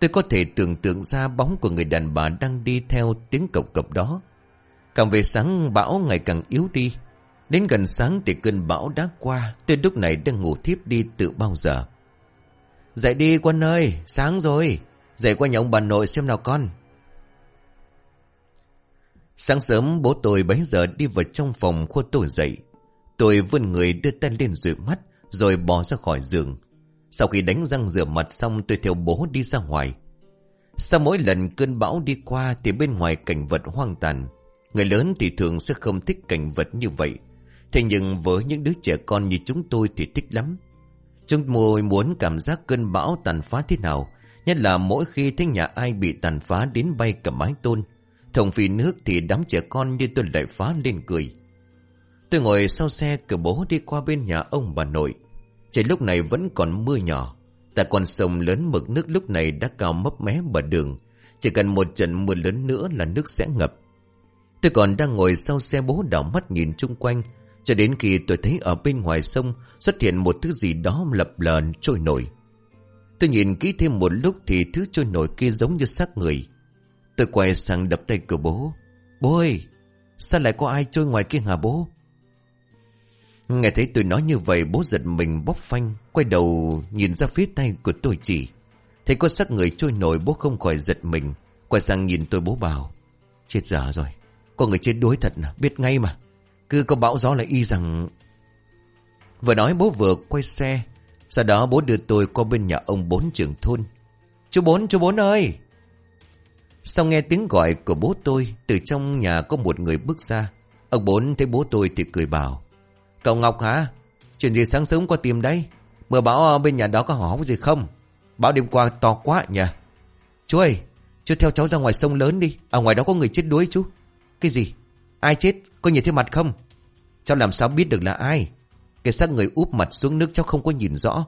Tôi có thể tưởng tượng ra bóng của người đàn bà đang đi theo tiếng cộc cộc đó. Càng về sáng bão ngày càng yếu đi. Đến gần sáng thì cơn bão đã qua, tôi lúc này đang ngủ thiếp đi từ bao giờ. Dậy đi quân ơi, sáng rồi. Dậy qua nhà ông bà nội xem nào con. Sáng sớm bố tôi bấy giờ đi vào trong phòng khua tôi dậy. Tôi vươn người đưa tay lên rửa mắt, rồi bỏ ra khỏi giường. Sau khi đánh răng rửa mặt xong, tôi theo bố đi ra ngoài. Sau mỗi lần cơn bão đi qua thì bên ngoài cảnh vật hoang tàn. Người lớn thì thường sẽ không thích cảnh vật như vậy. Thế nhưng với những đứa trẻ con như chúng tôi thì thích lắm. Chúng tôi muốn cảm giác cơn bão tàn phá thế nào. Nhất là mỗi khi thấy nhà ai bị tàn phá đến bay cả mái tôn. Thông phi nước thì đám trẻ con như tôi lại phá lên cười. Tôi ngồi sau xe cửa bố đi qua bên nhà ông bà nội. Trời lúc này vẫn còn mưa nhỏ. Tại con sông lớn mực nước lúc này đã cao mấp mé bờ đường. Chỉ cần một trận mưa lớn nữa là nước sẽ ngập. Tôi còn đang ngồi sau xe bố đảo mắt nhìn chung quanh. Cho đến khi tôi thấy ở bên ngoài sông xuất hiện một thứ gì đó lập lờn trôi nổi. Tôi nhìn kỹ thêm một lúc thì thứ trôi nổi kia giống như xác người. Tôi quay sang đập tay cửa bố. Bố ơi! Sao lại có ai trôi ngoài kia hả bố Nghe thấy tôi nói như vậy, bố giật mình bóp phanh, Quay đầu nhìn ra phía tay của tôi chỉ Thấy có sắc người trôi nổi, bố không khỏi giật mình, Quay sang nhìn tôi bố bảo, Chết dở rồi, Có người chết đuối thật nè, biết ngay mà Cứ có bão gió lại y rằng Vừa nói bố vừa quay xe, Sau đó bố đưa tôi qua bên nhà ông bốn trưởng thôn Chú bốn chú bốn ơi sau nghe tiếng gọi của bố tôi, Từ trong nhà có một người bước ra. Ông bốn thấy bố tôi thì cười bảo, Cậu Ngọc hả? Chuyện gì sáng sớm qua tìm đây? Mưa bão bên nhà đó có hỏng gì không? Bão đêm qua to quá nhỉ. Chú ơi, Chú theo cháu ra ngoài sông lớn đi. Ở ngoài đó có người chết đuối chú. Cái gì? Ai chết? Có nhìn thấy mặt không? Cháu làm sao biết được là ai? Cái xác người úp mặt xuống nước cháu không có nhìn rõ.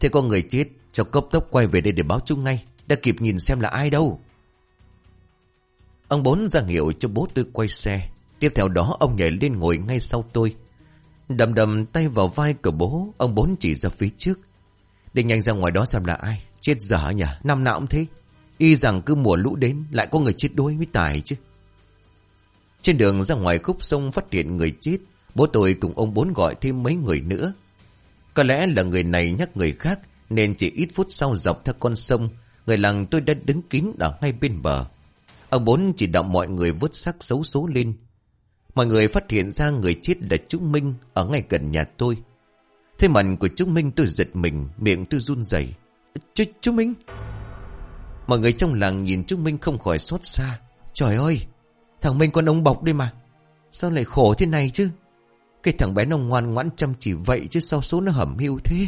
Thế có người chết, Cháu cấp tốc quay về đây để báo chú ngay, Đã kịp nhìn xem là ai đâu. Ông bốn ra hiệu cho bố tôi quay xe. Tiếp theo đó, ông nhảy lên ngồi ngay sau tôi. Đầm đầm tay vào vai của bố, Ông bốn chỉ ra phía trước. Định nhanh ra ngoài đó xem là ai. Chết dở nhỉ, Năm nào cũng thế. Y rằng cứ mùa lũ đến, Lại có người chết đuối mới tài chứ. Trên đường ra ngoài khúc sông phát hiện người chết. Bố tôi cùng ông bốn gọi thêm mấy người nữa. Có lẽ là người này nhắc người khác, Nên chỉ ít phút sau dọc theo con sông, Người làng tôi đã đứng kín ở ngay bên bờ. Ông bốn chỉ đạo mọi người vớt xác xấu số lên. Mọi người phát hiện ra người chết là Trúc Minh Ở ngay gần nhà tôi. Thế mặt của Trúc Minh tôi giật mình Miệng tôi run rẩy. Chú, Minh! Mọi người trong làng nhìn Trúc Minh không khỏi xót xa. Trời ơi! Thằng Minh con ông bọc đây mà. Sao lại khổ thế này chứ? Cái thằng bé nó ngoan ngoãn chăm chỉ vậy Chứ sao số nó hẩm hiu thế?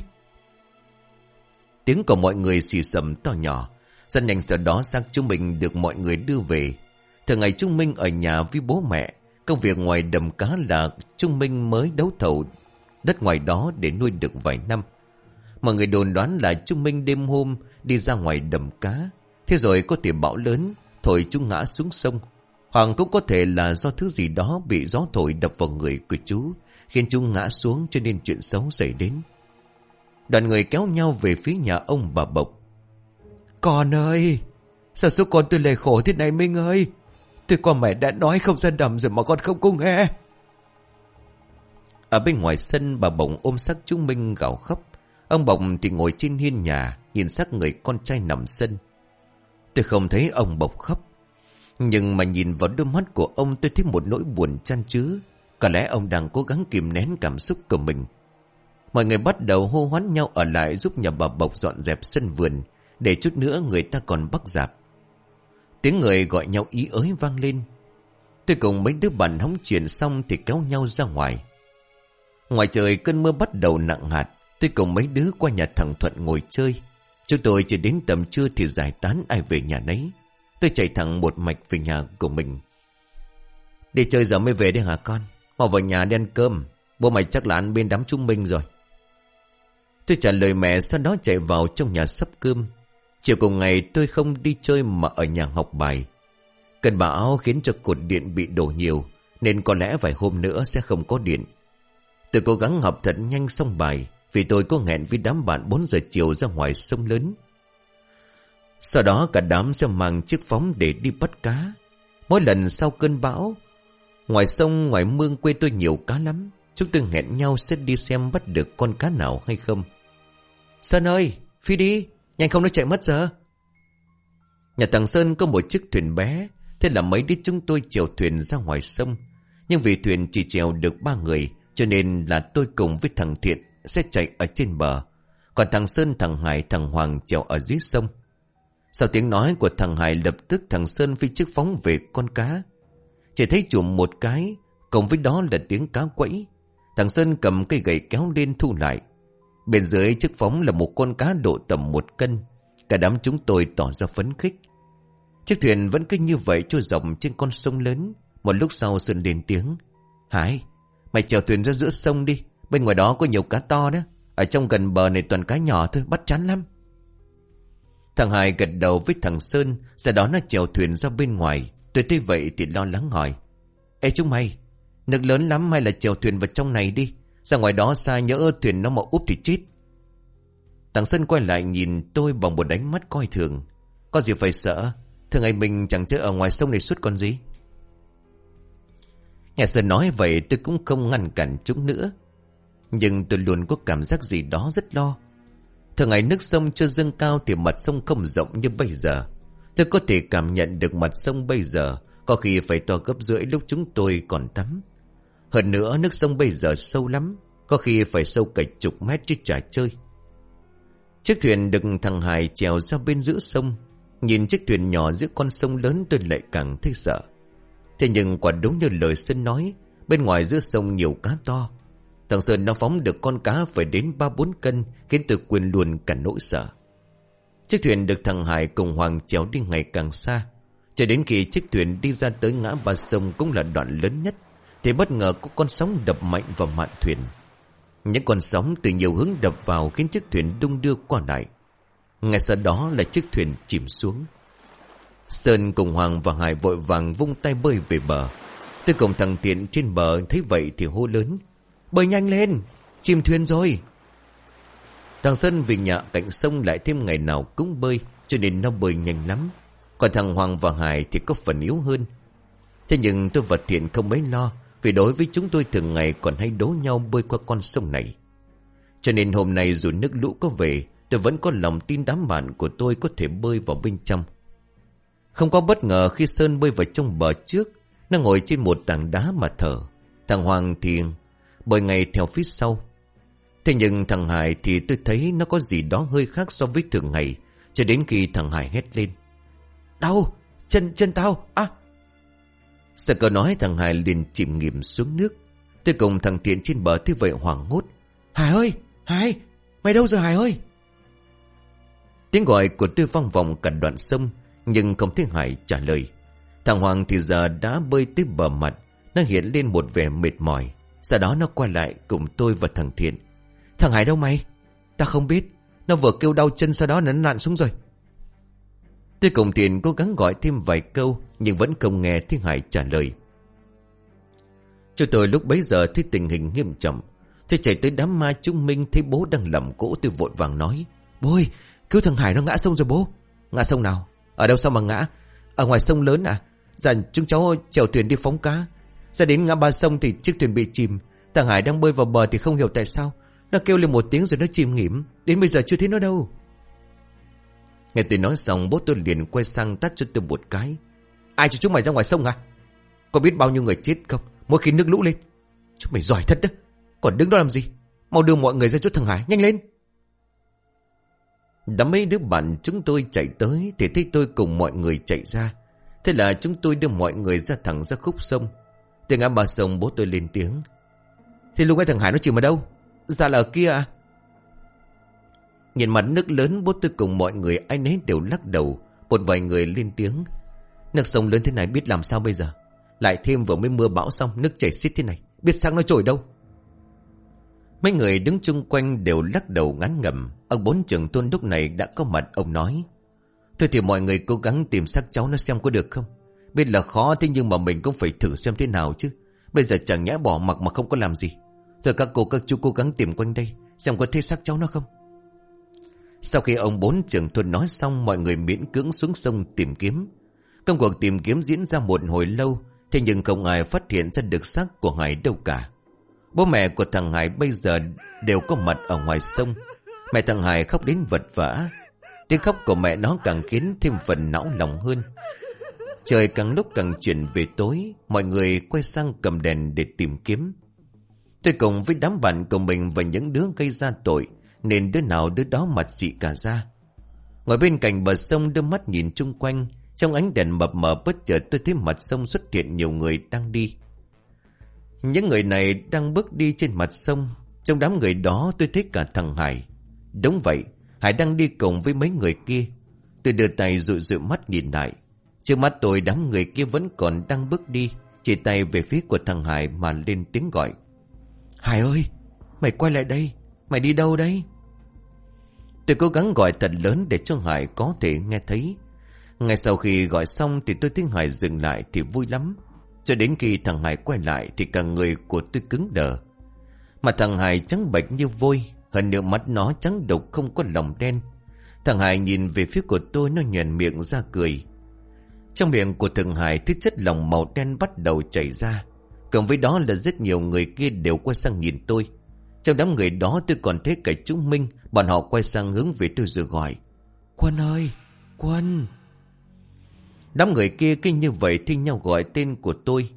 Tiếng của mọi người xì sầm to nhỏ. Rất nhanh sau đó xác chúng Minh được mọi người đưa về Thường ngày Trung Minh ở nhà với bố mẹ Công việc ngoài đầm cá là Trung Minh mới đấu thầu đất ngoài đó để nuôi được vài năm. Mọi người đồn đoán là Trung Minh đêm hôm đi ra ngoài đầm cá. Thế rồi có thể bão lớn, thổi chúng ngã xuống sông. Hoàng cũng có thể là do thứ gì đó bị gió thổi đập vào người của chú, khiến chúng ngã xuống cho nên chuyện xấu xảy đến. Đoàn người kéo nhau về phía nhà ông bà Bộc. Con ơi! Sao số con tôi lại khổ thế này Minh ơi? Tôi qua mẹ đã nói không ra đầm rồi mà con không có nghe. Ở bên ngoài sân, bà Bồng ôm sắc chú Minh gào khóc. Ông Bồng thì ngồi trên hiên nhà, nhìn sắc người con trai nằm sân. Tôi không thấy ông Bộc khóc. Nhưng mà nhìn vào đôi mắt của ông, tôi thấy một nỗi buồn chăn chứa. Có lẽ ông đang cố gắng kìm nén cảm xúc của mình. Mọi người bắt đầu hô hoán nhau ở lại giúp nhà bà Bộc dọn dẹp sân vườn. Để chút nữa người ta còn bắt dạp. Tiếng người gọi nhau ý ới vang lên. Tôi cùng mấy đứa bạn hóng chuyện xong thì kéo nhau ra ngoài. Ngoài trời cơn mưa bắt đầu nặng hạt. Tôi cùng mấy đứa qua nhà thằng Thuận ngồi chơi. Chúng tôi chỉ đến tầm trưa thì giải tán ai về nhà nấy. Tôi chạy thẳng một mạch về nhà của mình. Đi chơi giờ mới về đây hả con? Mau vào nhà đi ăn cơm. Bố mày chắc là ăn bên đám trung minh rồi. Tôi trả lời mẹ sau đó chạy vào trong nhà sắp cơm. Chiều cùng ngày tôi không đi chơi mà ở nhà học bài. Cơn bão khiến cho cột điện bị đổ nhiều, nên có lẽ vài hôm nữa sẽ không có điện. Tôi cố gắng học thật nhanh xong bài, vì tôi có hẹn với đám bạn 4 giờ chiều ra ngoài sông lớn. Sau đó cả đám sẽ mang chiếc phóng để đi bắt cá. Mỗi lần sau cơn bão, ngoài sông ngoài mương quê tôi nhiều cá lắm. Chúng tôi hẹn nhau sẽ đi xem bắt được con cá nào hay không. Sơn ơi, Phi đi! Nhanh không nó chạy mất giờ. Nhà thằng Sơn có một chiếc thuyền bé. Thế là mấy đứa chúng tôi chèo thuyền ra ngoài sông. Nhưng vì thuyền chỉ chèo được ba người. Cho nên là tôi cùng với thằng Thiện sẽ chạy ở trên bờ. Còn thằng Sơn, thằng Hải, thằng Hoàng chèo ở dưới sông. Sau tiếng nói của thằng Hải lập tức thằng Sơn phi chiếc phóng về con cá. Chỉ thấy chùm một cái, cùng với đó là tiếng cá quẫy. Thằng Sơn cầm cây gậy kéo lên thu lại. Bên dưới chiếc phóng là một con cá độ tầm một cân. Cả đám chúng tôi tỏ ra phấn khích. Chiếc thuyền vẫn cứ như vậy trôi dòng trên con sông lớn. Một lúc sau Sơn lên tiếng. Hải, mày chèo thuyền ra giữa sông đi. Bên ngoài đó có nhiều cá to đó. Ở trong gần bờ này toàn cá nhỏ thôi, bắt chán lắm. Thằng Hải gật đầu với thằng Sơn, sau đó nó chèo thuyền ra bên ngoài. Tôi thấy vậy thì lo lắng hỏi. Ê chúng mày, nước lớn lắm hay là chèo thuyền vào trong này đi. Ra ngoài đó xa nhỡ thuyền nó mà úp thì chết Thằng Sơn quay lại nhìn tôi bằng một ánh mắt coi thường Có gì phải sợ Thường ngày mình chẳng chơi ở ngoài sông này suốt con gì Nghe Sơn nói vậy tôi cũng không ngăn cản chúng nữa. Nhưng tôi luôn có cảm giác gì đó rất lo. Thường ngày nước sông chưa dâng cao thì mặt sông không rộng như bây giờ. Tôi có thể cảm nhận được mặt sông bây giờ, có khi phải to gấp rưỡi lúc chúng tôi còn tắm. Hơn nữa nước sông bây giờ sâu lắm, có khi phải sâu cả chục mét chứ chả chơi. Chiếc thuyền được thằng Hải chèo ra bên giữa sông. Nhìn chiếc thuyền nhỏ giữa con sông lớn tôi lại càng thấy sợ. Thế nhưng quả đúng như lời Sơn nói, bên ngoài giữa sông nhiều cá to. Thằng Sơn nó phóng được con cá phải đến 3-4 cân, khiến tôi quên luôn cả nỗi sợ. Chiếc thuyền được thằng Hải cùng Hoàng chéo đi ngày càng xa. Cho đến khi chiếc thuyền đi ra tới ngã ba sông cũng là đoạn lớn nhất, thì bất ngờ có con sóng đập mạnh vào mạn thuyền. Những con sóng từ nhiều hướng đập vào khiến chiếc thuyền đung đưa qua lại. Ngay sau đó là chiếc thuyền chìm xuống. Sơn cùng Hoàng và Hải vội vàng vung tay bơi về bờ. Tôi cùng thằng Tiện trên bờ thấy vậy thì hô lớn. Bơi nhanh lên, chìm thuyền rồi. Thằng Sơn vì nhà cạnh sông lại thêm ngày nào cũng bơi cho nên nó bơi nhanh lắm. Còn thằng Hoàng và Hải thì có phần yếu hơn. Thế nhưng tôi và Thiện không mấy lo vì đối với chúng tôi thường ngày còn hay đố nhau bơi qua con sông này. Cho nên hôm nay dù nước lũ có về tôi vẫn có lòng tin đám bạn của tôi có thể bơi vào bên trong. Không có bất ngờ khi Sơn bơi vào trong bờ trước Nó ngồi trên một tảng đá mà thở. Thằng Hoàng thì bơi ngay theo phía sau. Thế nhưng thằng Hải thì tôi thấy nó có gì đó hơi khác so với thường ngày Cho đến khi thằng Hải hét lên. Đau, chân, chân tao, à Sợ cờ nói thằng Hải liền chìm nghiệm xuống nước. Tôi cùng thằng Tiện trên bờ thế vậy hoảng hốt. Hải ơi, Hải, mày đâu rồi Hải ơi? Tiếng gọi của tôi vang vọng cả đoạn sông Nhưng không thấy Hải trả lời. Thằng Hoàng thì giờ đã bơi tới bờ mặt Nó hiện lên một vẻ mệt mỏi. Sau đó nó quay lại cùng tôi và thằng Thiện. Thằng Hải đâu mày? Ta không biết. Nó vừa kêu đau chân sau đó nó nặn xuống rồi. Tôi cùng tiền cố gắng gọi thêm vài câu, Nhưng vẫn không nghe thiên Hải trả lời. Chúng tôi lúc bấy giờ thấy tình hình nghiêm trọng Tôi chạy tới đám ma chúng Minh Thấy bố đang lầm cỗ tôi vội vàng nói Bố ơi cứu thằng Hải nó ngã sông rồi bố. Ngã sông nào? Ở đâu sao mà ngã? Ở ngoài sông lớn à? Dạ chúng cháu chèo thuyền đi phóng cá. Ra đến ngã ba sông thì chiếc thuyền bị chìm. Thằng Hải đang bơi vào bờ thì không hiểu tại sao, Nó kêu lên một tiếng rồi nó chìm nghỉm. Đến bây giờ chưa thấy nó đâu. Nghe tôi nói xong, bố tôi liền quay sang tắt cho tôi một cái. Ai cho chúng mày ra ngoài sông hả? Có biết bao nhiêu người chết không? Mỗi khi nước lũ lên. Chúng mày giỏi thật đó. Còn đứng đó làm gì? Mau đưa mọi người ra chỗ thằng Hải, nhanh lên. Đã mấy đứa bạn chúng tôi chạy tới, Thì thấy tôi cùng mọi người chạy ra. Thế là chúng tôi đưa mọi người ra thẳng ra khúc sông. Từ ngã ba sông, bố tôi lên tiếng. Thì lúc ấy thằng Hải nó chìm ở đâu? Ra là ở kia à? Nhìn mặt nước lớn, bố tôi cùng mọi người ai nấy đều lắc đầu. Một vài người lên tiếng. Nước sông lớn thế này biết làm sao bây giờ? Lại thêm vừa mới mưa bão xong, Nước chảy xiết thế này. Biết sáng nó trồi đâu. Mấy người đứng chung quanh đều lắc đầu ngán ngầm Ông bốn trưởng tôn lúc này đã có mặt, ông nói. Thôi thì mọi người cố gắng tìm xác cháu nó xem có được không? Biết là khó, thế nhưng mà mình cũng phải thử xem thế nào chứ. Bây giờ chẳng nhẽ bỏ mặc mà không có làm gì. Thôi các cô, các chú cố gắng tìm quanh đây, Xem có thấy xác cháu nó không? Sau khi ông bốn trưởng thôn nói xong, Mọi người miễn cưỡng xuống sông tìm kiếm. Công cuộc tìm kiếm diễn ra một hồi lâu, Thế nhưng không ai phát hiện ra được xác của Hải đâu cả. Bố mẹ của thằng Hải bây giờ đều có mặt ở ngoài sông. Mẹ thằng Hải khóc đến vật vã. Tiếng khóc của mẹ nó càng khiến thêm phần não lòng hơn. Trời càng lúc càng chuyển về tối, Mọi người quay sang cầm đèn để tìm kiếm. Tôi cùng với đám bạn của mình và những đứa gây ra tội nên đứa nào đứa đó mặt dị cả ra Ngồi bên cạnh bờ sông đưa mắt nhìn chung quanh Trong ánh đèn mập mờ bất chợt tôi thấy mặt sông xuất hiện nhiều người đang đi Những người này đang bước đi trên mặt sông Trong đám người đó tôi thấy cả thằng Hải Đúng vậy, Hải đang đi cùng với mấy người kia. Tôi đưa tay dụi dụi mắt nhìn lại. Trước mắt tôi đám người kia vẫn còn đang bước đi. Chỉ tay về phía của thằng Hải mà lên tiếng gọi. Hải ơi, mày quay lại đây. Mày đi đâu đấy? Tôi cố gắng gọi thật lớn để cho Hải có thể nghe thấy. Ngay sau khi gọi xong thì tôi thấy Hải dừng lại thì vui lắm. Cho đến khi thằng Hải quay lại thì cả người của tôi cứng đờ. Mà thằng Hải trắng bệch như vôi, hơn nữa mắt nó trắng đục không có lòng đen Thằng Hải nhìn về phía của tôi Nó nhuền miệng ra cười Trong miệng của thằng Hải Thứ chất lòng màu đen bắt đầu chảy ra Cộng với đó là rất nhiều người kia đều quay sang nhìn tôi trong đám người đó tôi còn thấy cả chú Minh, Bọn họ quay sang hướng về tôi rồi gọi, Quân ơi, Quân. Đám người kia kinh như vậy thi nhau gọi tên của tôi.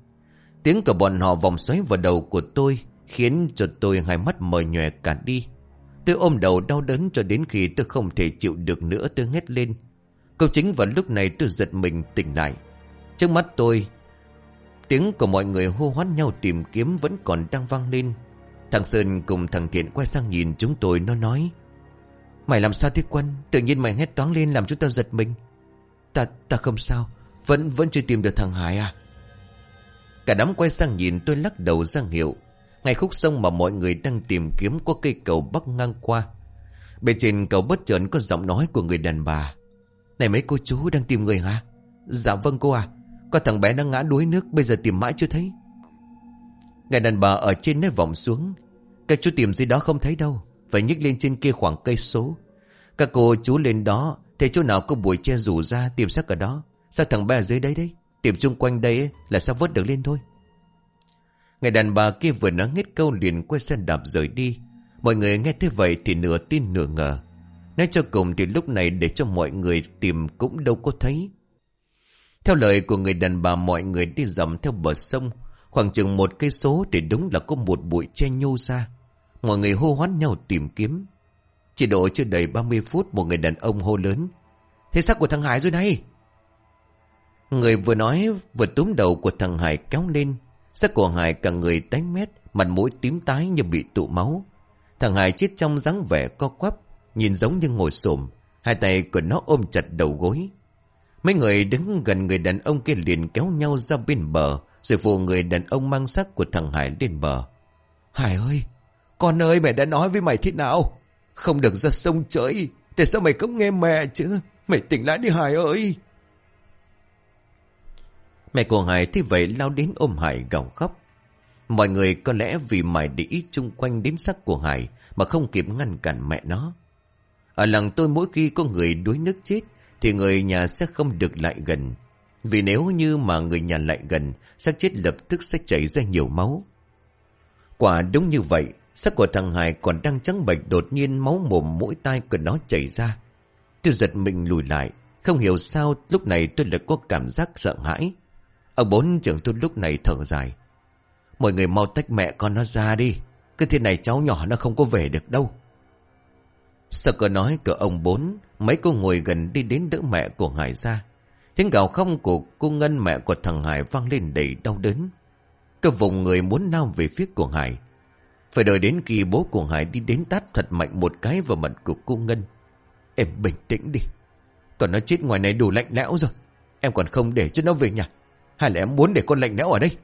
Tiếng của bọn họ vòng xoáy vào đầu của tôi, Khiến cho tôi hai mắt mờ nhòe cả đi. Tôi ôm đầu đau đớn cho đến khi tôi không thể chịu được nữa, tôi hét lên. Câu chính vào lúc này tôi giật mình tỉnh lại. Trước mắt tôi, Tiếng của mọi người hô hoán nhau tìm kiếm vẫn còn đang vang lên. Thằng Sơn cùng thằng Thiện quay sang nhìn chúng tôi, nó nói, Mày làm sao thế quân? Tự nhiên mày hét toán lên làm chúng ta giật mình. Ta ta không sao, Vẫn vẫn chưa tìm được thằng Hải à? Cả đám quay sang nhìn tôi lắc đầu ra hiệu Ngay khúc sông mà mọi người đang tìm kiếm Có cây cầu bắc ngang qua. Bên trên cầu bất chợt có giọng nói của người đàn bà, Này mấy cô chú đang tìm người hả? Dạ vâng cô à Có thằng bé đang ngã đuối nước, Bây giờ tìm mãi chưa thấy. Người đàn bà ở trên nơi vọng xuống. Các chú tìm gì đó không thấy đâu, Phải nhích lên trên kia khoảng cây số. Các cô chú lên đó Thấy chỗ nào có bụi che rủ ra tìm xác ở đó. Sao thằng bé ở dưới đấy đấy, Tìm chung quanh đây là sao vớt được lên thôi. Người đàn bà kia vừa nói hết câu liền quay xe đạp rời đi. Mọi người nghe thế vậy thì nửa tin nửa ngờ. Nói cho cùng thì lúc này để cho mọi người tìm cũng đâu có thấy. Theo lời của người đàn bà, mọi người đi dầm theo bờ sông. Khoảng chừng một cây số thì đúng là có một bụi che nhô ra. Mọi người hô hoán nhau tìm kiếm. Chỉ độ chưa đầy 30 phút, một người đàn ông hô lớn. Thế xác của thằng Hải rồi này. Người vừa nói, vừa túm đầu của thằng Hải kéo lên. Xác của Hải cả người tái mét, Mặt mũi tím tái như bị tụ máu. Thằng Hải chết trong dáng vẻ co quắp, Nhìn giống như ngồi xổm. Hai tay của nó ôm chặt đầu gối. Mấy người đứng gần người đàn ông kia liền kéo nhau ra bên bờ. Rồi vụ người đàn ông mang sắc của thằng Hải lên bờ Hải ơi, Con ơi, mẹ đã nói với mày thế nào Không được ra sông chơi Để sao mày không nghe mẹ chứ Mày tỉnh lại đi, Hải ơi Mẹ của Hải thế vậy lao đến ôm Hải gào khóc. Mọi người có lẽ vì mải để ý chung quanh đến sắc của Hải mà không kịp ngăn cản mẹ nó. Ở làng tôi mỗi khi có người đuối nước chết thì người nhà sẽ không được lại gần. Vì nếu như mà người nhà lại gần, xác chết lập tức sẽ chảy ra nhiều máu. Quả đúng như vậy, xác của thằng Hải còn đang trắng bệch đột nhiên máu mồm mũi tai của nó chảy ra. Tôi giật mình lùi lại, không hiểu sao lúc này tôi lại có cảm giác sợ hãi. Ông bốn trưởng tôi lúc này thở dài. Mọi người mau tách mẹ con nó ra đi. Cái thế này cháu nhỏ nó không có về được đâu. Sợ cờ nói cờ ông bốn, mấy cô ngồi gần đi đến đỡ mẹ của Hải ra. Tiếng gào không của cô Ngân mẹ của thằng Hải vang lên đầy đau đớn. Cơ vùng người muốn lao về phía của Hải. Phải đợi đến khi bố của Hải đi đến tát thật mạnh một cái vào mặt của cô Ngân. Em bình tĩnh đi. Còn nó chết ngoài này đủ lạnh lẽo rồi. Em còn không để cho nó về nhà. Hay là em muốn để con lạnh lẽo ở đây?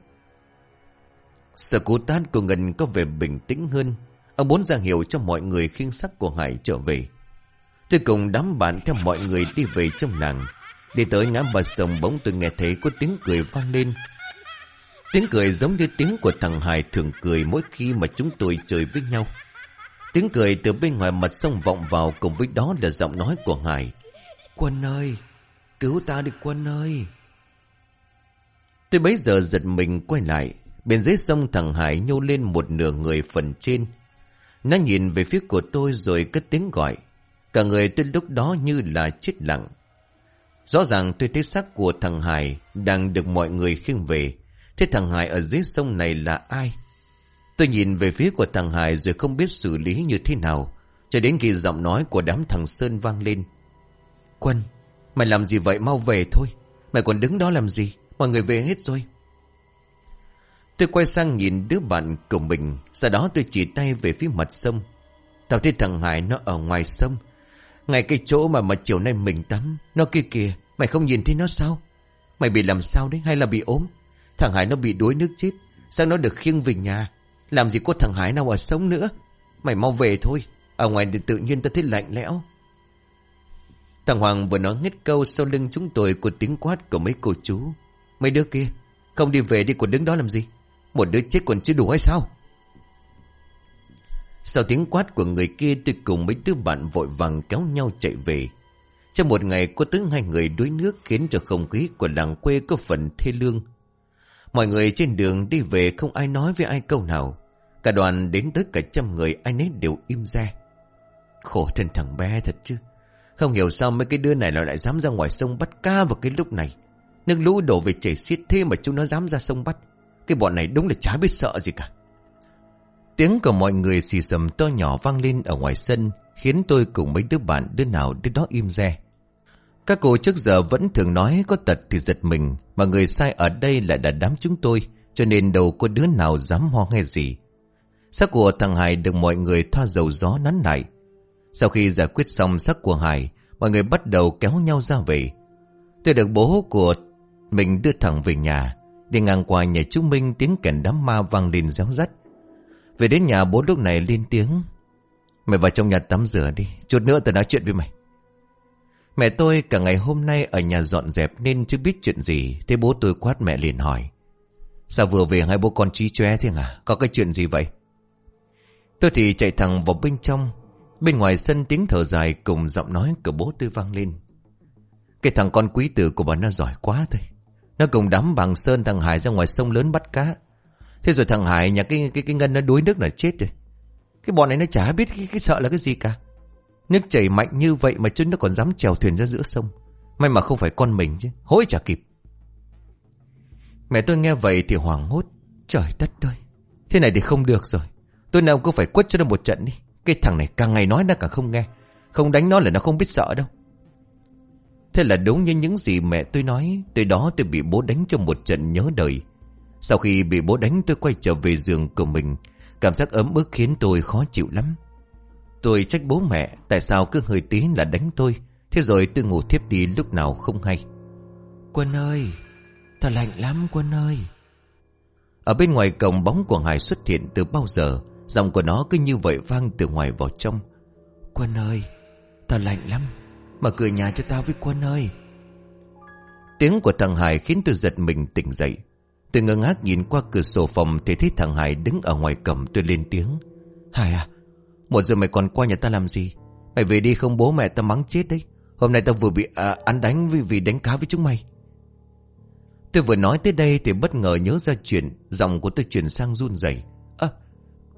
Sở cú tát của Ngân có vẻ bình tĩnh hơn. Ông muốn ra hiệu cho mọi người khiêng sắc của Hải trở về. Tôi cùng đám bạn theo mọi người đi về trong làng. Đi tới ngã bờ sông bỗng tôi nghe thấy có tiếng cười vang lên. Tiếng cười giống như tiếng của thằng Hải thường cười mỗi khi mà chúng tôi chơi với nhau. Tiếng cười từ bên ngoài mặt sông vọng vào cùng với đó là giọng nói của Hải. Quân ơi! Cứu ta đi quân ơi! Tôi bấy giờ giật mình quay lại. Bên dưới sông thằng Hải nhô lên một nửa người phần trên. Nó nhìn về phía của tôi rồi cất tiếng gọi. Cả người tôi lúc đó như là chết lặng. Rõ ràng tôi thấy xác của thằng Hải đang được mọi người khiêng về. Thế thằng Hải ở dưới sông này là ai? Tôi nhìn về phía của thằng Hải rồi không biết xử lý như thế nào. Cho đến khi giọng nói của đám thằng Sơn vang lên. Quân, mày làm gì vậy mau về thôi. Mày còn đứng đó làm gì? Mọi người về hết rồi. Tôi quay sang nhìn đứa bạn của mình. Sau đó tôi chỉ tay về phía mặt sông. Tao thấy thằng Hải nó ở ngoài sông. Ngay cái chỗ mà mà chiều nay mình tắm. Nó kia kìa. Mày không nhìn thấy nó sao? Mày bị làm sao đấy? Hay là bị ốm? Thằng Hải nó bị đuối nước chết. Sao nó được khiêng về nhà? Làm gì có thằng Hải nào ở sống nữa? Mày mau về thôi. Ở ngoài thì tự nhiên ta thấy lạnh lẽo. Thằng Hoàng vừa nói hết câu sau lưng chúng tôi của tiếng quát của mấy cô chú. Mấy đứa kia, Không đi về đi, còn đứng đó làm gì Một đứa chết còn chưa đủ hay sao sau tiếng quát của người kia, Tôi cùng mấy đứa bạn vội vàng kéo nhau chạy về Trong một ngày, có tới hai người đuối nước Khiến cho không khí của làng quê có phần thê lương Mọi người trên đường đi về, không ai nói với ai câu nào. Cả đoàn đến tới cả trăm người, ai nấy đều im ra. Khổ thân thằng bé thật chứ. Không hiểu sao mấy cái đứa này nó lại dám ra ngoài sông bắt cá vào cái lúc này. Nước lũ đổ về chảy xiết thế mà chúng nó dám ra sông bắt. Cái bọn này đúng là chả biết sợ gì cả. Tiếng của mọi người xì sầm to nhỏ vang lên ở ngoài sân khiến tôi cùng mấy đứa bạn đứa nào đứa đó im re. Các cô trước giờ vẫn thường nói có tật thì giật mình mà người sai ở đây lại là đám chúng tôi cho nên đâu có đứa nào dám ho nghe gì. Sắc của thằng Hải được mọi người thoa dầu gió nắn lại. Sau khi giải quyết xong sắc của Hải, mọi người bắt đầu kéo nhau ra về. Tôi được bố của mình đưa thẳng về nhà. Đi ngang qua nhà chú Minh tiếng kèn đám ma vang lên réo rắt. Về đến nhà bố lúc này lên tiếng. Mày vào trong nhà tắm rửa đi, chút nữa tôi nói chuyện với mày. Mẹ tôi cả ngày hôm nay ở nhà dọn dẹp nên chưa biết chuyện gì. Thế bố tôi quát mẹ liền hỏi. Sao vừa về hai bố con trí chóe thế à? Có cái chuyện gì vậy? Tôi thì chạy thẳng vào bên trong. Bên ngoài sân tiếng thở dài cùng giọng nói của bố tôi vang lên. Cái thằng con quý tử của bà nó giỏi quá thôi. Nó cùng đám bằng sơn thằng Hải ra ngoài sông lớn bắt cá. Thế rồi thằng Hải nhà cái cái cái ngân nó đuối nước là chết rồi. Cái bọn này nó chả biết cái, cái sợ là cái gì cả. Nước chảy mạnh như vậy mà chứ nó còn dám chèo thuyền ra giữa sông. May mà không phải con mình chứ. Hối chả kịp. Mẹ tôi nghe vậy thì hoảng hốt. Trời đất ơi. Thế này thì không được rồi. Tôi nào cũng phải quất cho nó một trận đi. Cái thằng này càng ngày nói nó càng không nghe. Không đánh nó là nó không biết sợ đâu. Thế là đúng như những gì mẹ tôi nói. Từ đó tôi bị bố đánh trong một trận nhớ đời. Sau khi bị bố đánh tôi quay trở về giường của mình. Cảm giác ấm ức khiến tôi khó chịu lắm. Tôi trách bố mẹ tại sao cứ hơi tí là đánh tôi. Thế rồi tôi ngủ thiếp đi lúc nào không hay. Quân ơi, thật lạnh lắm quân ơi. Ở bên ngoài cổng bóng của Hải xuất hiện từ bao giờ. Giọng của nó cứ như vậy vang từ ngoài vào trong. Quân ơi, thật lạnh lắm. Mở cửa nhà cho tao với quân ơi. Tiếng của thằng Hải khiến tôi giật mình tỉnh dậy. Tôi ngơ ngác nhìn qua cửa sổ phòng thì thấy thằng Hải đứng ở ngoài cổng tôi lên tiếng. Hải à, một giờ mày còn qua nhà ta làm gì? Mày về đi không bố mẹ ta mắng chết đấy. Hôm nay tao vừa bị à, ăn đánh vì, vì đánh cá với chúng mày. Tôi vừa nói tới đây thì bất ngờ nhớ ra chuyện, giọng của tôi chuyển sang run rẩy. à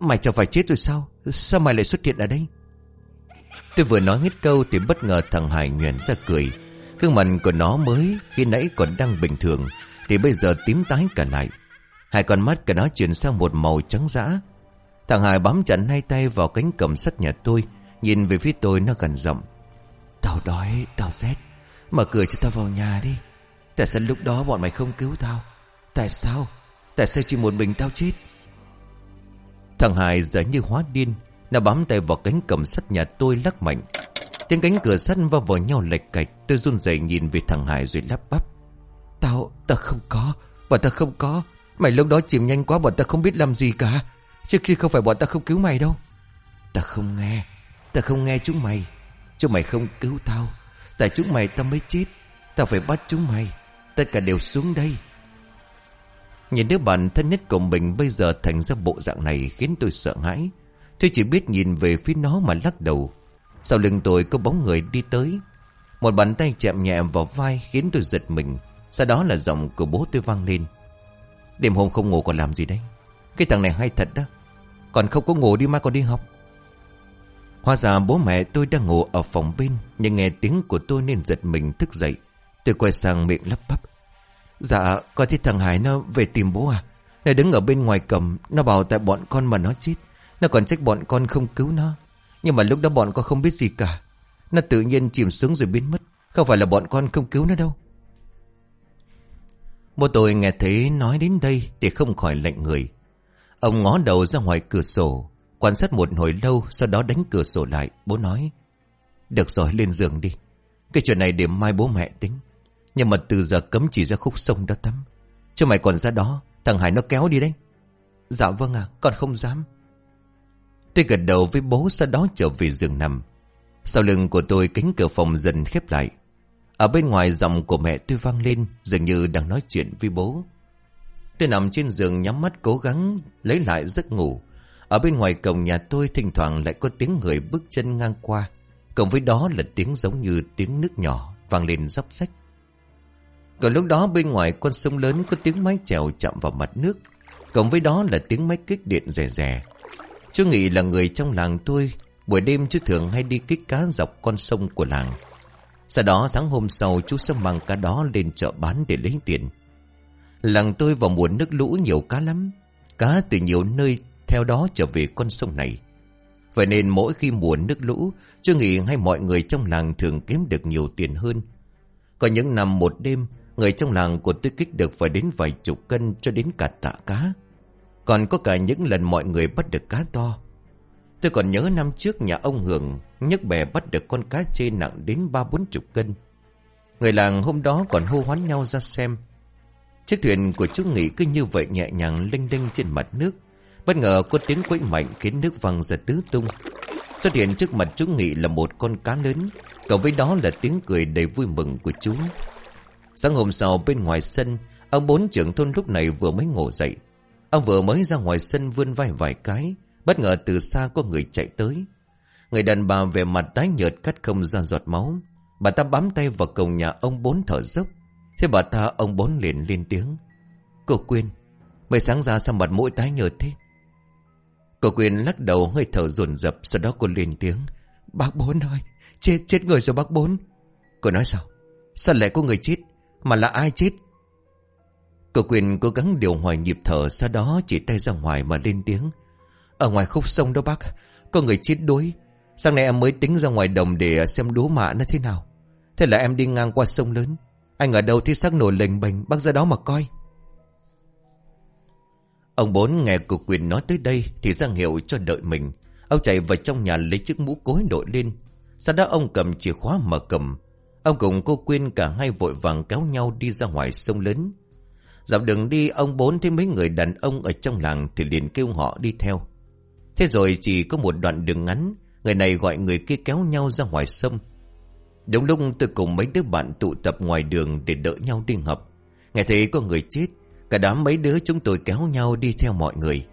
mày chẳng phải chết rồi sao? Sao mày lại xuất hiện ở đây? Tôi vừa nói hết câu thì bất ngờ thằng Hải nhoẻn ra cười. Gương mặt của nó mới khi nãy còn đang bình thường thì bây giờ tím tái cả lại. Hai con mắt cả nó chuyển sang một màu trắng dã. Thằng Hải bám chặt hai tay vào cánh cầm sắt nhà tôi, nhìn về phía tôi nó gần giọng. Tao đói, tao rét, mở cửa cho tao vào nhà đi. Tại sao lúc đó bọn mày không cứu tao? Tại sao? Tại sao chỉ một mình tao chết? Thằng Hải giờ như hóa điên, nó bám tay vào cánh cầm sắt nhà tôi lắc mạnh. Tiếng cánh cửa sắt vào vào nhau lệch cạch, tôi run rẩy nhìn về thằng Hải rồi lắp bắp ta không có, bọn ta không có. Mày lúc đó chìm nhanh quá bọn ta không biết làm gì cả. trước khi không phải bọn ta không cứu mày đâu. ta không nghe, ta không nghe chúng mày. Chúng mày không cứu tao. Tại chúng mày tao mới chết. Tao phải bắt chúng mày. Tất cả đều xuống đây. Nhìn đứa bạn thân nhất của mình bây giờ thành ra bộ dạng này khiến tôi sợ hãi. Tôi chỉ biết nhìn về phía nó mà lắc đầu. Sau lưng tôi có bóng người đi tới. Một bàn tay chạm nhẹ vào vai khiến tôi giật mình. Sau đó là giọng của bố tôi vang lên. Đêm hôm không ngủ còn làm gì đấy? Cái thằng này hay thật đó. Còn không có ngủ đi mai còn đi học. Hóa ra bố mẹ tôi đang ngủ ở phòng bên, Nhưng nghe tiếng của tôi nên giật mình thức dậy. Tôi quay sang miệng lắp bắp. Dạ coi thấy thằng Hải nó về tìm bố à? Nó đứng ở bên ngoài cầm, Nó bảo tại bọn con mà nó chết. Nó còn trách bọn con không cứu nó. Nhưng mà lúc đó bọn con không biết gì cả. Nó tự nhiên chìm xuống rồi biến mất. Không phải là bọn con không cứu nó đâu. Bố tôi nghe thấy nói đến đây thì không khỏi lạnh người. Ông ngó đầu ra ngoài cửa sổ, quan sát một hồi lâu sau đó đánh cửa sổ lại. Bố nói, được rồi lên giường đi. Cái chuyện này để mai bố mẹ tính. Nhưng mà từ giờ cấm chỉ ra khúc sông đó tắm. Chứ mày còn ra đó, thằng Hải nó kéo đi đấy. Dạ vâng à, con không dám. Tôi gật đầu với bố sau đó trở về giường nằm. Sau lưng của tôi cánh cửa phòng dần khép lại. Ở bên ngoài giọng của mẹ tôi vang lên Dường như đang nói chuyện với bố Tôi nằm trên giường nhắm mắt cố gắng Lấy lại giấc ngủ Ở bên ngoài cổng nhà tôi thỉnh thoảng lại có tiếng người bước chân ngang qua Cộng với đó là tiếng giống như tiếng nước nhỏ Vang lên dốc rách Còn lúc đó bên ngoài con sông lớn có tiếng máy chèo chạm vào mặt nước. Cộng với đó là tiếng máy kích điện rè rè. Chú nghĩ là người trong làng tôi, buổi đêm chú thường hay đi kích cá dọc con sông của làng. Sau đó sáng hôm sau chú sẽ mang cá đó lên chợ bán để lấy tiền. Làng tôi vào mùa nước lũ nhiều cá lắm. Cá từ nhiều nơi theo đó trở về con sông này. Vậy nên mỗi khi mùa nước lũ, chú nghĩ hay mọi người trong làng thường kiếm được nhiều tiền hơn. Có những năm một đêm, người trong làng của tôi kích được phải đến vài chục cân cho đến cả tạ cá. Còn có cả những lần mọi người bắt được cá to. Tôi còn nhớ năm trước nhà ông Hường nhấc bè bắt được con cá chê nặng đến ba bốn chục cân. Người làng hôm đó còn hô hoán nhau ra xem. Chiếc thuyền của chú Nghị cứ như vậy nhẹ nhàng linh đênh trên mặt nước. Bất ngờ có tiếng quẫy mạnh khiến nước văng ra tứ tung. Xuất hiện trước mặt chú Nghị là một con cá lớn. Cộng với đó là tiếng cười đầy vui mừng của chú. Sáng hôm sau bên ngoài sân, ông bốn trưởng thôn lúc này vừa mới ngủ dậy. Ông vừa mới ra ngoài sân vươn vai vài cái. Bất ngờ từ xa có người chạy tới. Người đàn bà về mặt tái nhợt cắt không ra giọt máu. Bà ta bám tay vào cổng nhà ông bốn thở dốc. Thế bà ta ông bốn liền lên tiếng. Cô Quyên, mày sáng ra sao mặt mũi tái nhợt thế? Cô Quyên lắc đầu hơi thở ruồn rập sau đó cô lên tiếng. Bác bốn ơi, chết chết người rồi bác bốn. Cô nói sao? Sao lại có người chết? Mà là ai chết? Cô Quyên cố gắng điều hòa nhịp thở sau đó chỉ tay ra ngoài mà lên tiếng. Ở ngoài khúc sông đó bác, có người chết đuối. Sáng nay em mới tính ra ngoài đồng để xem đố mạ nó thế nào. Thế là em đi ngang qua sông lớn. Anh ở đâu thì sắc nổi lệnh bệnh bác ra đó mà coi. Ông bốn nghe cục quyền nói tới đây thì ra hiệu cho đợi mình. Ông chạy vào trong nhà lấy chiếc mũ cối đội lên. Sau đó ông cầm chìa khóa mở cầm. Ông cùng cô Quyên cả hai vội vàng kéo nhau đi ra ngoài sông lớn. Dọc đường đi ông bốn thấy mấy người đàn ông ở trong làng thì liền kêu họ đi theo. Thế rồi chỉ có một đoạn đường ngắn, người này gọi người kia kéo nhau ra ngoài sông. Đúng lúc tôi cùng mấy đứa bạn tụ tập ngoài đường để đỡ nhau đi ngập. Nghe thấy có người chết, cả đám mấy đứa chúng tôi kéo nhau đi theo mọi người.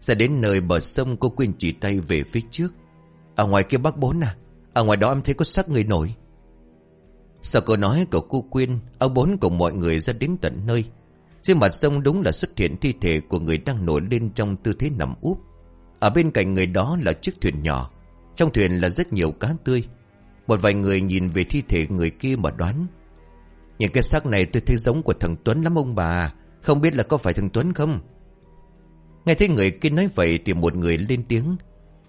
Ra đến nơi bờ sông cô Quyên chỉ tay về phía trước. Ở ngoài kia bác bốn à, ở ngoài đó em thấy có xác người nổi. Sau câu nói của cô Quyên, ông bốn cùng mọi người ra đến tận nơi. Trên mặt sông đúng là xuất hiện thi thể của người đang nổi lên trong tư thế nằm úp. Ở bên cạnh người đó là chiếc thuyền nhỏ. Trong thuyền là rất nhiều cá tươi. Một vài người nhìn về thi thể người kia mà đoán. Những cái xác này tôi thấy giống của thằng Tuấn lắm ông bà. À. Không biết là có phải thằng Tuấn không? Nghe thấy người kia nói vậy thì một người lên tiếng.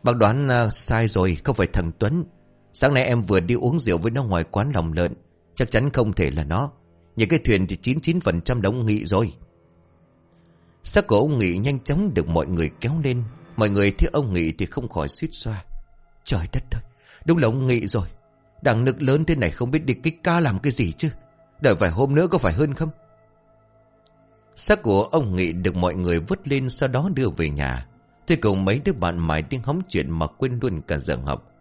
Bác đoán uh, sai rồi, không phải thằng Tuấn. Sáng nay em vừa đi uống rượu với nó ngoài quán lòng lợn. Chắc chắn không thể là nó. Những cái thuyền thì 99% đóng nghị rồi. Xác của ông Nghị nhanh chóng được mọi người kéo lên. Mọi người thấy ông Nghị thì không khỏi suýt xoa. Trời đất ơi, đúng là ông Nghị rồi. Đảng nực lớn thế này không biết đi kích ca làm cái gì chứ. Đợi vài hôm nữa có phải hơn không? Xác của ông Nghị được mọi người vứt lên sau đó đưa về nhà. Thế cùng mấy đứa bạn mãi đi hóng chuyện mà quên luôn cả giờ học.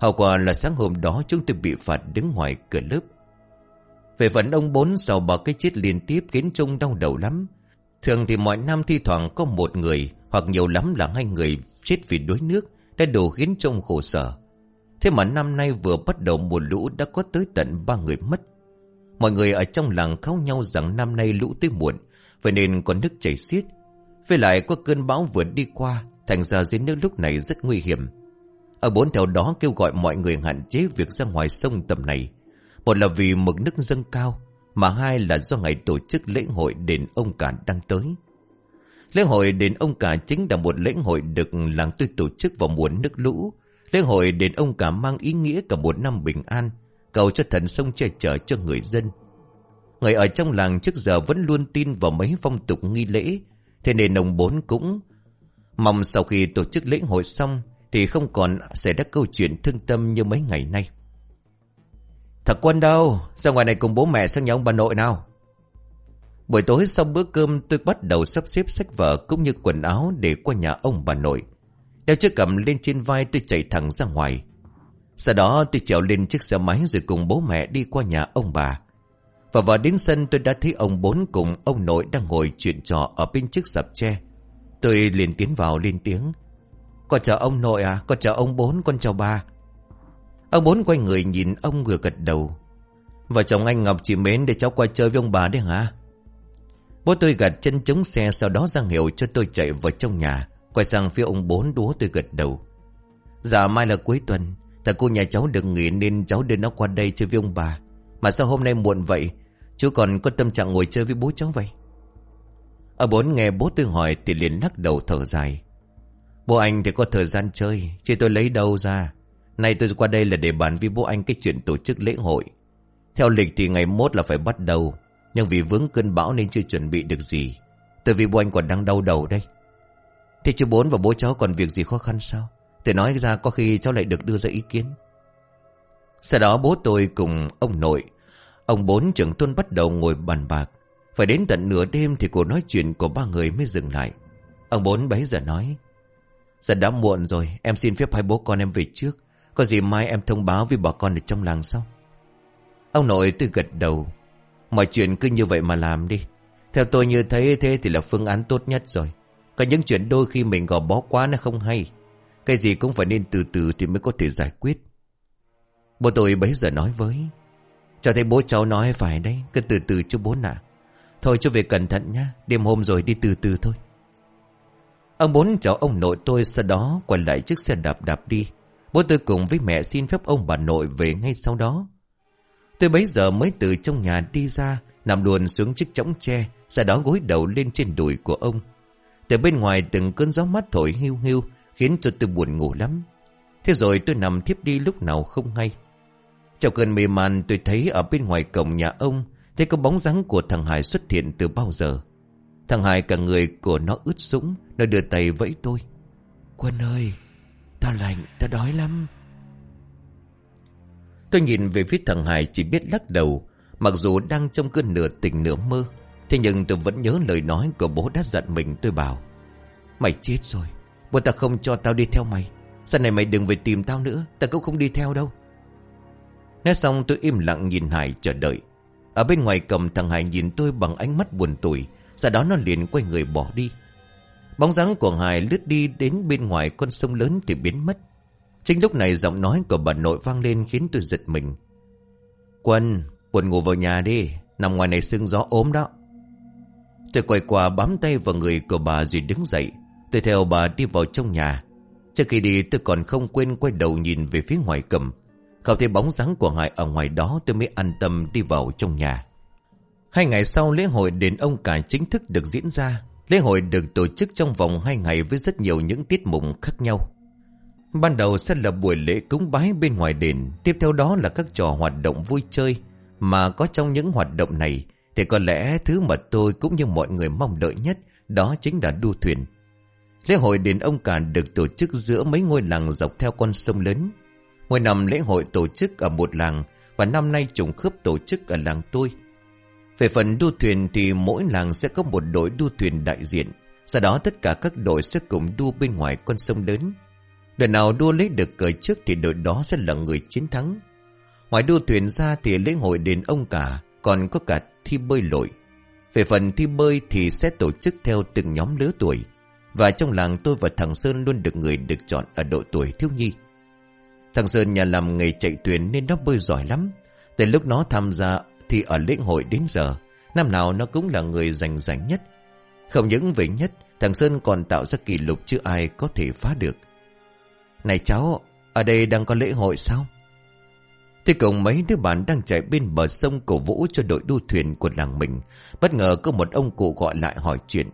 Hậu quả là sáng hôm đó chúng tôi bị phạt đứng ngoài cửa lớp. Về phần ông bốn sau ba cái chết liên tiếp khiến trông đau đầu lắm. Thường thì mọi năm thi thoảng có một người hoặc nhiều lắm là hai người chết vì đuối nước đã đủ khiến trông khổ sở. Thế mà năm nay vừa bắt đầu mùa lũ đã có tới tận ba người mất. Mọi người ở trong làng kháo nhau rằng năm nay lũ tới muộn, vậy nên có nước chảy xiết. Với lại có cơn bão vừa đi qua, thành ra dưới nước lúc này rất nguy hiểm. Ở bốn theo đó kêu gọi mọi người hạn chế việc ra ngoài sông tầm này. Một là vì mực nước dâng cao, mà hai là do ngày tổ chức lễ hội đền ông cả đang tới. Lễ hội đền ông cả chính là một lễ hội được làng tôi tổ chức vào mùa nước lũ. Lễ hội đền ông cả mang ý nghĩa cả một năm bình an, cầu cho thần sông che chở cho người dân. Người ở trong làng trước giờ vẫn luôn tin vào mấy phong tục nghi lễ, thế nên ông bốn cũng mong sau khi tổ chức lễ hội xong thì không còn xảy ra câu chuyện thương tâm như mấy ngày nay. Thật quân đâu, ra ngoài này cùng bố mẹ sang nhà ông bà nội nào. Buổi tối sau bữa cơm tôi bắt đầu sắp xếp sách vở cũng như quần áo để qua nhà ông bà nội. Đeo chiếc cầm lên trên vai tôi chạy thẳng ra ngoài. Sau đó tôi trèo lên chiếc xe máy rồi cùng bố mẹ đi qua nhà ông bà. Và vào đến sân tôi đã thấy ông bốn cùng ông nội đang ngồi chuyện trò ở bên chiếc sập tre. Tôi liền tiến vào lên tiếng. Con chào ông nội à, con chào ông bốn, con chào ba. Ông bốn quay người nhìn ông vừa gật đầu. Vợ chồng anh Ngọc chỉ mến để cháu qua chơi với ông bà đấy hả Bố tôi gạt chân chống xe Sau đó ra hiệu cho tôi chạy vào trong nhà, Quay sang phía ông bốn đúa tôi gật đầu. Dạ mai là cuối tuần, Thằng cô nhà cháu được nghỉ nên cháu đưa nó qua đây chơi với ông bà. Mà sao hôm nay muộn vậy? Chú còn có tâm trạng ngồi chơi với bố cháu vậy? Ở bốn nghe bố tôi hỏi Thì liền lắc đầu thở dài. Bố anh thì có thời gian chơi, Chứ tôi lấy đâu ra? Nay tôi qua đây là để bàn với bố anh cái chuyện tổ chức lễ hội. Theo lịch thì ngày mốt là phải bắt đầu. Nhưng vì vướng cơn bão nên chưa chuẩn bị được gì. Từ vì bố anh còn đang đau đầu đây. Thế chú bốn và bố cháu còn việc gì khó khăn sao? Thì nói ra có khi cháu lại được đưa ra ý kiến. Sau đó bố tôi cùng ông nội, Ông bốn trưởng tôn bắt đầu ngồi bàn bạc. Phải đến tận nửa đêm thì cuộc nói chuyện của ba người mới dừng lại. Ông bốn bấy giờ nói Giờ đã muộn rồi, Em xin phép hai bố con em về trước. Có gì mai em thông báo với bà con ở trong làng sau. Ông nội tôi gật đầu. Mọi chuyện cứ như vậy mà làm đi. Theo tôi như thấy thế thì là phương án tốt nhất rồi. Có những chuyện đôi khi mình gò bó quá nó không hay. Cái gì cũng phải nên từ từ thì mới có thể giải quyết. Bố tôi bấy giờ nói với, Cho thấy bố cháu nói phải đấy, Cứ từ từ chú bố nạ. Thôi chú về cẩn thận nhá, Đêm hôm rồi đi từ từ thôi. Ông bốn cháu ông nội tôi sau đó quay lại chiếc xe đạp đạp đi. Bố tôi cùng với mẹ xin phép ông bà nội về ngay sau đó. Tôi bấy giờ mới từ trong nhà đi ra, nằm luồn xuống chiếc chõng tre, sau đó gối đầu lên trên đùi của ông. Từ bên ngoài từng cơn gió mát thổi hiu hiu, khiến cho tôi buồn ngủ lắm. Thế rồi tôi nằm thiếp đi lúc nào không hay. Trong cơn mê man tôi thấy ở bên ngoài cổng nhà ông, thấy có bóng dáng của thằng Hải xuất hiện từ bao giờ. Thằng Hải cả người của nó ướt sũng Nó đưa tay vẫy tôi Quân ơi Ta lạnh ta đói lắm Tôi nhìn về phía thằng Hải chỉ biết lắc đầu. Mặc dù đang trong cơn nửa tỉnh nửa mơ, Thế nhưng tôi vẫn nhớ lời nói của bố đã giận mình, tôi bảo, Mày chết rồi, Bố ta không cho tao đi theo mày. Sau này mày đừng về tìm tao nữa, tao cũng không đi theo đâu. Nói xong tôi im lặng nhìn Hải chờ đợi. Ở bên ngoài cầm thằng Hải nhìn tôi bằng ánh mắt buồn tủi, sau đó nó liền quay người bỏ đi. Bóng dáng của Hải lướt đi đến bên ngoài con sông lớn thì biến mất. Chính lúc này giọng nói của bà nội vang lên khiến tôi giật mình. Quân, quân ngủ vào nhà đi Nằm ngoài này sương gió ốm đó. Tôi quay qua bám tay vào người của bà rồi đứng dậy. Tôi theo bà đi vào trong nhà. Trước khi đi tôi còn không quên quay đầu nhìn về phía ngoài cầm. Không thấy bóng dáng của Hải ở ngoài đó tôi mới an tâm đi vào trong nhà. Hai ngày sau lễ hội đền ông cả chính thức được diễn ra. Lễ hội được tổ chức trong vòng hai ngày với rất nhiều những tiết mục khác nhau. Ban đầu sẽ là buổi lễ cúng bái bên ngoài đền, tiếp theo đó là các trò hoạt động vui chơi. Mà có trong những hoạt động này thì có lẽ thứ mà tôi cũng như mọi người mong đợi nhất đó chính là đua thuyền. Lễ hội đền ông cả được tổ chức giữa mấy ngôi làng dọc theo con sông lớn. Mỗi năm lễ hội tổ chức ở một làng và năm nay trùng khớp tổ chức ở làng tôi. Về phần đua thuyền thì mỗi làng sẽ có một đội đua thuyền đại diện. Sau đó tất cả các đội sẽ cùng đua bên ngoài con sông lớn. Đội nào đua lấy được cờ trước thì đội đó sẽ là người chiến thắng. Ngoài đua thuyền ra thì lễ hội đền ông cả, còn có cả thi bơi lội. Về phần thi bơi thì sẽ tổ chức theo từng nhóm lứa tuổi. Và trong làng tôi và thằng Sơn luôn được người được chọn ở độ tuổi thiếu nhi. Thằng Sơn nhà làm nghề chạy thuyền nên nó bơi giỏi lắm. Từ lúc nó tham gia thì ở lễ hội đến giờ, Năm nào nó cũng là người giành giành nhất Không những về nhất, Thằng Sơn còn tạo ra kỷ lục chưa ai có thể phá được này cháu Ở đây đang có lễ hội sao? Thế cùng mấy đứa bạn đang chạy bên bờ sông cổ vũ cho đội đua thuyền của làng mình. Bất ngờ có một ông cụ gọi lại hỏi chuyện.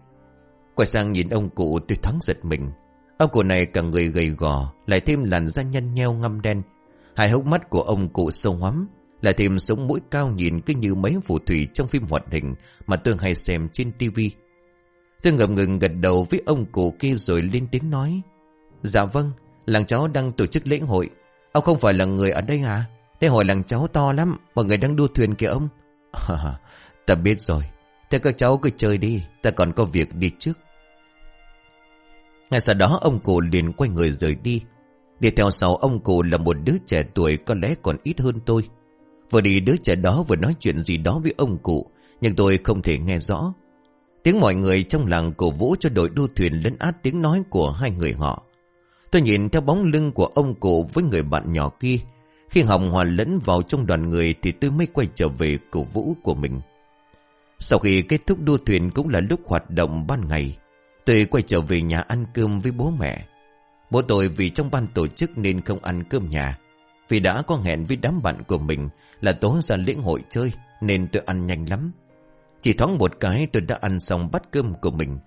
Quay sang nhìn ông cụ tôi thắng giật mình. Ông cụ này cả người gầy gò Lại thêm làn da nhăn nheo ngăm đen. Hai hốc mắt của ông cụ sâu hoắm lại thêm sống mũi cao nhìn cứ như mấy phù thủy trong phim hoạt hình mà tôi hay xem trên tivi. Tôi ngập ngừng gật đầu với ông cụ kia rồi lên tiếng nói. Dạ vâng, làng cháu đang tổ chức lễ hội. Ông không phải là người ở đây à? Lễ hội làng cháu to lắm, mọi người đang đua thuyền kìa ông. ta biết rồi, thế các cháu cứ chơi đi, ta còn có việc đi trước. Ngay sau đó ông cụ liền quay người rời đi. Đi theo sau ông cụ là một đứa trẻ tuổi có lẽ còn ít hơn tôi. Vừa đi đứa trẻ đó vừa nói chuyện gì đó với ông cụ Nhưng tôi không thể nghe rõ Tiếng mọi người trong làng cổ vũ cho đội đua thuyền lấn át tiếng nói của hai người họ Tôi nhìn theo bóng lưng của ông cụ với người bạn nhỏ kia. Khi Hồng hòa lẫn vào trong đoàn người Thì tôi mới quay trở về cổ vũ của mình. Sau khi kết thúc đua thuyền Cũng là lúc hoạt động ban ngày. Tôi quay trở về nhà ăn cơm với bố mẹ. Bố tôi vì trong ban tổ chức Nên không ăn cơm nhà. Vì đã có hẹn với đám bạn của mình Là tối ra lễ hội chơi Nên tôi ăn nhanh lắm. Chỉ thoáng một cái tôi đã ăn xong bát cơm của mình.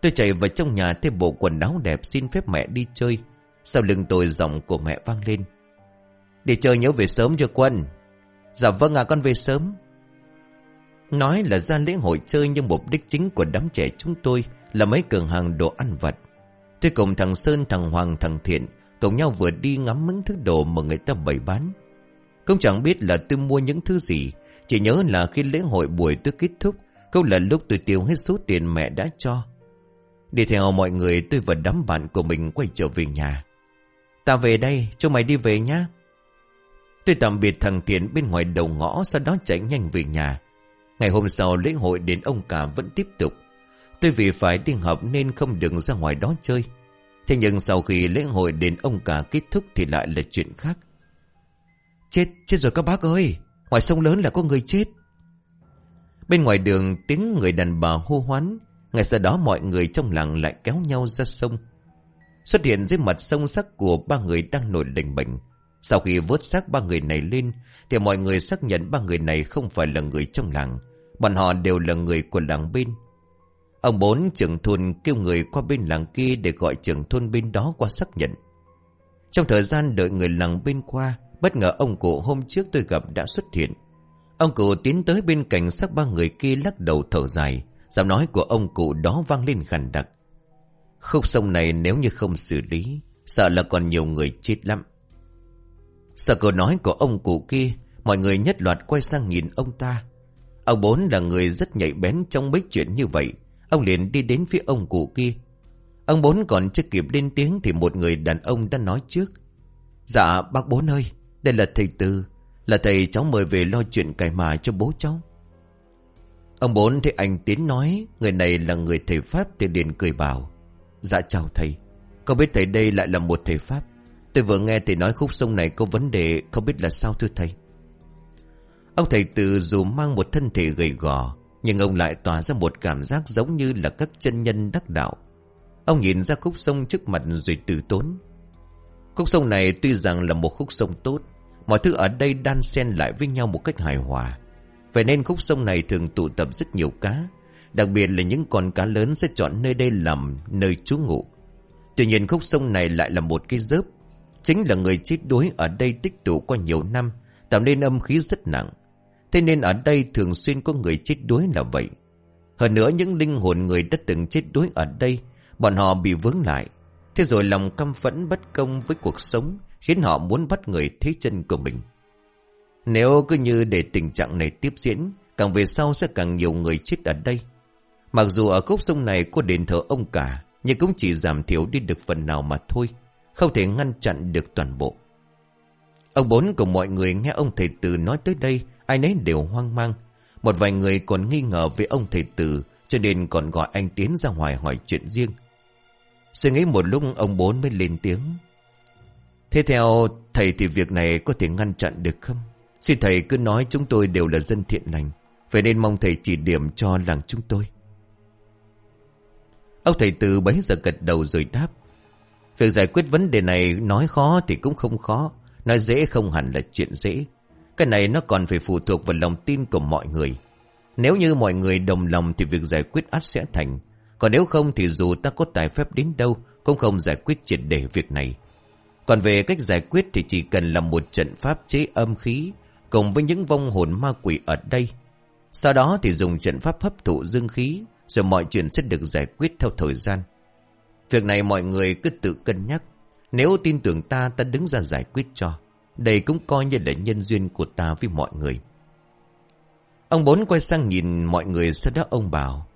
Tôi chạy vào trong nhà thêm bộ quần áo đẹp xin phép mẹ đi chơi. Sau lưng tôi giọng của mẹ vang lên. Đi chơi nhớ về sớm cho quân. Dạ vâng à con về sớm. Nói là ra lễ hội chơi Nhưng mục đích chính của đám trẻ chúng tôi Là mấy cửa hàng đồ ăn vặt. Tôi cùng thằng Sơn, thằng Hoàng, thằng Thiện Cùng nhau vừa đi ngắm những thứ đồ Mà người ta bày bán. Không chẳng biết là tôi mua những thứ gì Chỉ nhớ là khi lễ hội buổi tôi kết thúc Câu là lúc tôi tiêu hết số tiền mẹ đã cho. Đi theo mọi người tôi và đám bạn của mình quay trở về nhà. Ta về đây cho mày đi về nhá. Tôi tạm biệt thằng Tiến bên ngoài đầu ngõ Sau đó chạy nhanh về nhà. Ngày hôm sau lễ hội đến ông cả vẫn tiếp tục. Tôi vì phải đi học nên không được ra ngoài đó chơi. Thế nhưng sau khi lễ hội đến ông cả kết thúc Thì lại là chuyện khác. Chết, chết rồi các bác ơi. Ngoài sông lớn là có người chết. Bên ngoài đường tiếng người đàn bà hô hoán. Ngày sau đó mọi người trong làng lại kéo nhau ra sông. Xuất hiện dưới mặt sông sắc của ba người đang nổi đành bệnh sau khi vớt xác ba người này lên, Thì mọi người xác nhận ba người này không phải là người trong làng. Bọn họ đều là người của làng bên. Ông bốn trưởng thôn kêu người qua bên làng kia Để gọi trưởng thôn bên đó qua xác nhận. Trong thời gian đợi người làng bên qua, Bất ngờ ông cụ hôm trước tôi gặp đã xuất hiện. Ông cụ tiến tới bên cạnh xác ba người kia lắc đầu thở dài. Giọng nói của ông cụ đó vang lên khẳng đặc. Khúc sông này nếu như không xử lý, Sợ là còn nhiều người chết lắm. Sợ câu nói của ông cụ kia, Mọi người nhất loạt quay sang nhìn ông ta. Ông bốn là người rất nhạy bén trong mấy chuyện như vậy. Ông liền đi đến phía ông cụ kia. Ông bốn còn chưa kịp lên tiếng Thì một người đàn ông đã nói trước. Dạ bác bốn ơi, Đây là thầy Tư. Là thầy cháu mời về lo chuyện cải mà cho bố cháu. Ông bốn thấy anh Tiến nói Người này là người thầy Pháp Thì liền cười bảo Dạ chào thầy. Có biết thầy đây lại là một thầy Pháp. Tôi vừa nghe thầy nói khúc sông này có vấn đề, Không biết là sao thưa thầy? Ông thầy từ dù mang một thân thể gầy gò, Nhưng ông lại tỏa ra một cảm giác giống như là các chân nhân đắc đạo. Ông nhìn ra khúc sông trước mặt rồi từ tốn, Khúc sông này tuy rằng là một khúc sông tốt, Mọi thứ ở đây đan xen lại với nhau một cách hài hòa Vậy nên khúc sông này thường tụ tập rất nhiều cá. Đặc biệt là những con cá lớn sẽ chọn nơi đây làm nơi trú ngụ. Tuy nhiên khúc sông này lại là một cái dớp. Chính là người chết đuối ở đây tích tụ qua nhiều năm, Tạo nên âm khí rất nặng. Thế nên ở đây thường xuyên có người chết đuối là vậy. Hơn nữa những linh hồn người đã từng chết đuối ở đây, Bọn họ bị vướng lại. Thế rồi lòng căm phẫn bất công với cuộc sống Khiến họ muốn bắt người thế chân của mình. Nếu cứ như để tình trạng này tiếp diễn, Càng về sau sẽ càng nhiều người chết ở đây. Mặc dù ở khúc sông này có đền thờ ông cả, Nhưng cũng chỉ giảm thiểu đi được phần nào mà thôi, không thể ngăn chặn được toàn bộ. Ông bốn cùng mọi người nghe ông thầy tử nói tới đây, Ai nấy đều hoang mang. Một vài người còn nghi ngờ về ông thầy tử, Cho nên còn gọi anh Tiến ra ngoài hỏi chuyện riêng. Suy nghĩ một lúc, ông bốn mới lên tiếng. Thế theo thầy thì việc này có thể ngăn chặn được không? Xin thầy cứ nói chúng tôi đều là dân thiện lành, Vậy nên mong thầy chỉ điểm cho làng chúng tôi Ông thầy từ bấy giờ gật đầu rồi đáp, Việc giải quyết vấn đề này nói khó thì cũng không khó. Nói dễ không hẳn là chuyện dễ. Cái này nó còn phải phụ thuộc vào lòng tin của mọi người. Nếu như mọi người đồng lòng thì việc giải quyết ắt sẽ thành. Còn nếu không thì dù ta có tài phép đến đâu cũng không giải quyết triệt để việc này. Còn về cách giải quyết thì chỉ cần là một trận pháp chế âm khí cùng với những vong hồn ma quỷ ở đây. Sau đó thì dùng trận pháp hấp thụ dương khí rồi mọi chuyện sẽ được giải quyết theo thời gian. Việc này mọi người cứ tự cân nhắc. Nếu tin tưởng ta, ta đứng ra giải quyết cho. Đây cũng coi như là nhân duyên của ta với mọi người. Ông bốn quay sang nhìn mọi người sau đó ông bảo.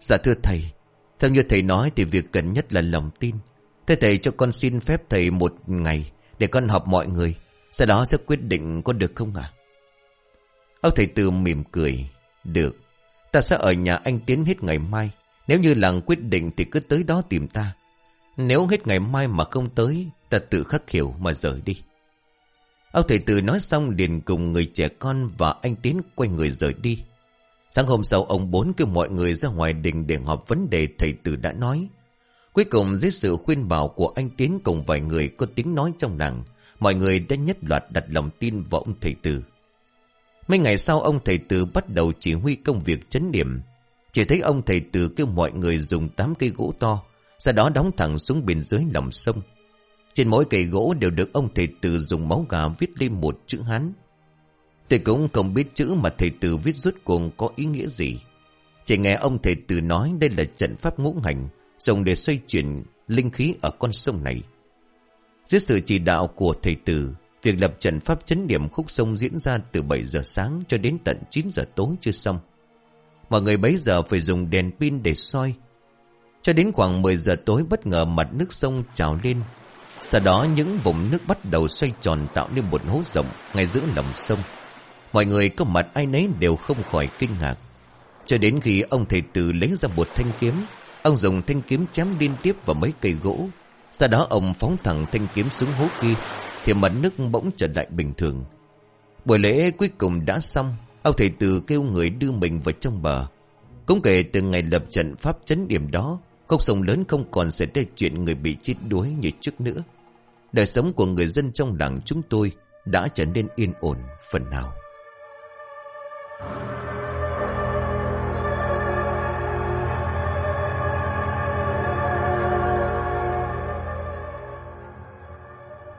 Dạ thưa thầy, theo như thầy nói thì việc cần nhất là lòng tin. Thế thầy cho con xin phép thầy một ngày để con họp mọi người. Sau đó sẽ quyết định có được không ạ? Ông thầy Tư mỉm cười. Được, ta sẽ ở nhà anh Tiến hết ngày mai. Nếu như làng quyết định thì cứ tới đó tìm ta. Nếu hết ngày mai mà không tới, ta tự khắc hiểu mà rời đi. Ông thầy tư nói xong liền cùng người trẻ con và anh Tiến quay người rời đi. Sáng hôm sau ông bốn kêu mọi người ra ngoài đình để họp vấn đề thầy tử đã nói. Cuối cùng dưới sự khuyên bảo của anh Tiến cùng vài người có tiếng nói trong làng, mọi người đã nhất loạt đặt lòng tin vào ông thầy tử. Mấy ngày sau ông thầy tử bắt đầu chỉ huy công việc chấn điểm. Chỉ thấy ông thầy tử kêu mọi người dùng 8 cây gỗ to, sau đó đóng thẳng xuống bên dưới lòng sông. Trên mỗi cây gỗ đều được ông thầy tử dùng máu gà viết lên một chữ Hán. tôi cũng không biết chữ mà thầy tử viết rút cùng có ý nghĩa gì. Chỉ nghe ông thầy tử nói đây là trận pháp ngũ hành, dùng để xoay chuyển linh khí ở con sông này. Dưới sự chỉ đạo của thầy tử, việc lập trận pháp chấn điểm khúc sông diễn ra từ 7 giờ sáng cho đến tận 9 giờ tối chưa xong. Mọi người bấy giờ phải dùng đèn pin để soi. Cho đến khoảng 10 giờ tối bất ngờ mặt nước sông trào lên. Sau đó những vùng nước bắt đầu xoay tròn tạo nên một hố rộng ngay giữa lòng sông. Mọi người có mặt ai nấy đều không khỏi kinh ngạc. Cho đến khi ông thầy tử lấy ra một thanh kiếm, ông dùng thanh kiếm chém liên tiếp vào mấy cây gỗ. Sau đó ông phóng thẳng thanh kiếm xuống hố kia, thì mặt nước bỗng trở lại bình thường. Buổi lễ cuối cùng đã xong, ông thầy từ kêu người đưa mình vào trong bờ. Cũng kể từ ngày lập trận pháp chấn điểm đó, khúc sông lớn không còn xảy ra chuyện người bị chết đuối như trước nữa. Đời sống của người dân trong làng chúng tôi đã trở nên yên ổn phần nào.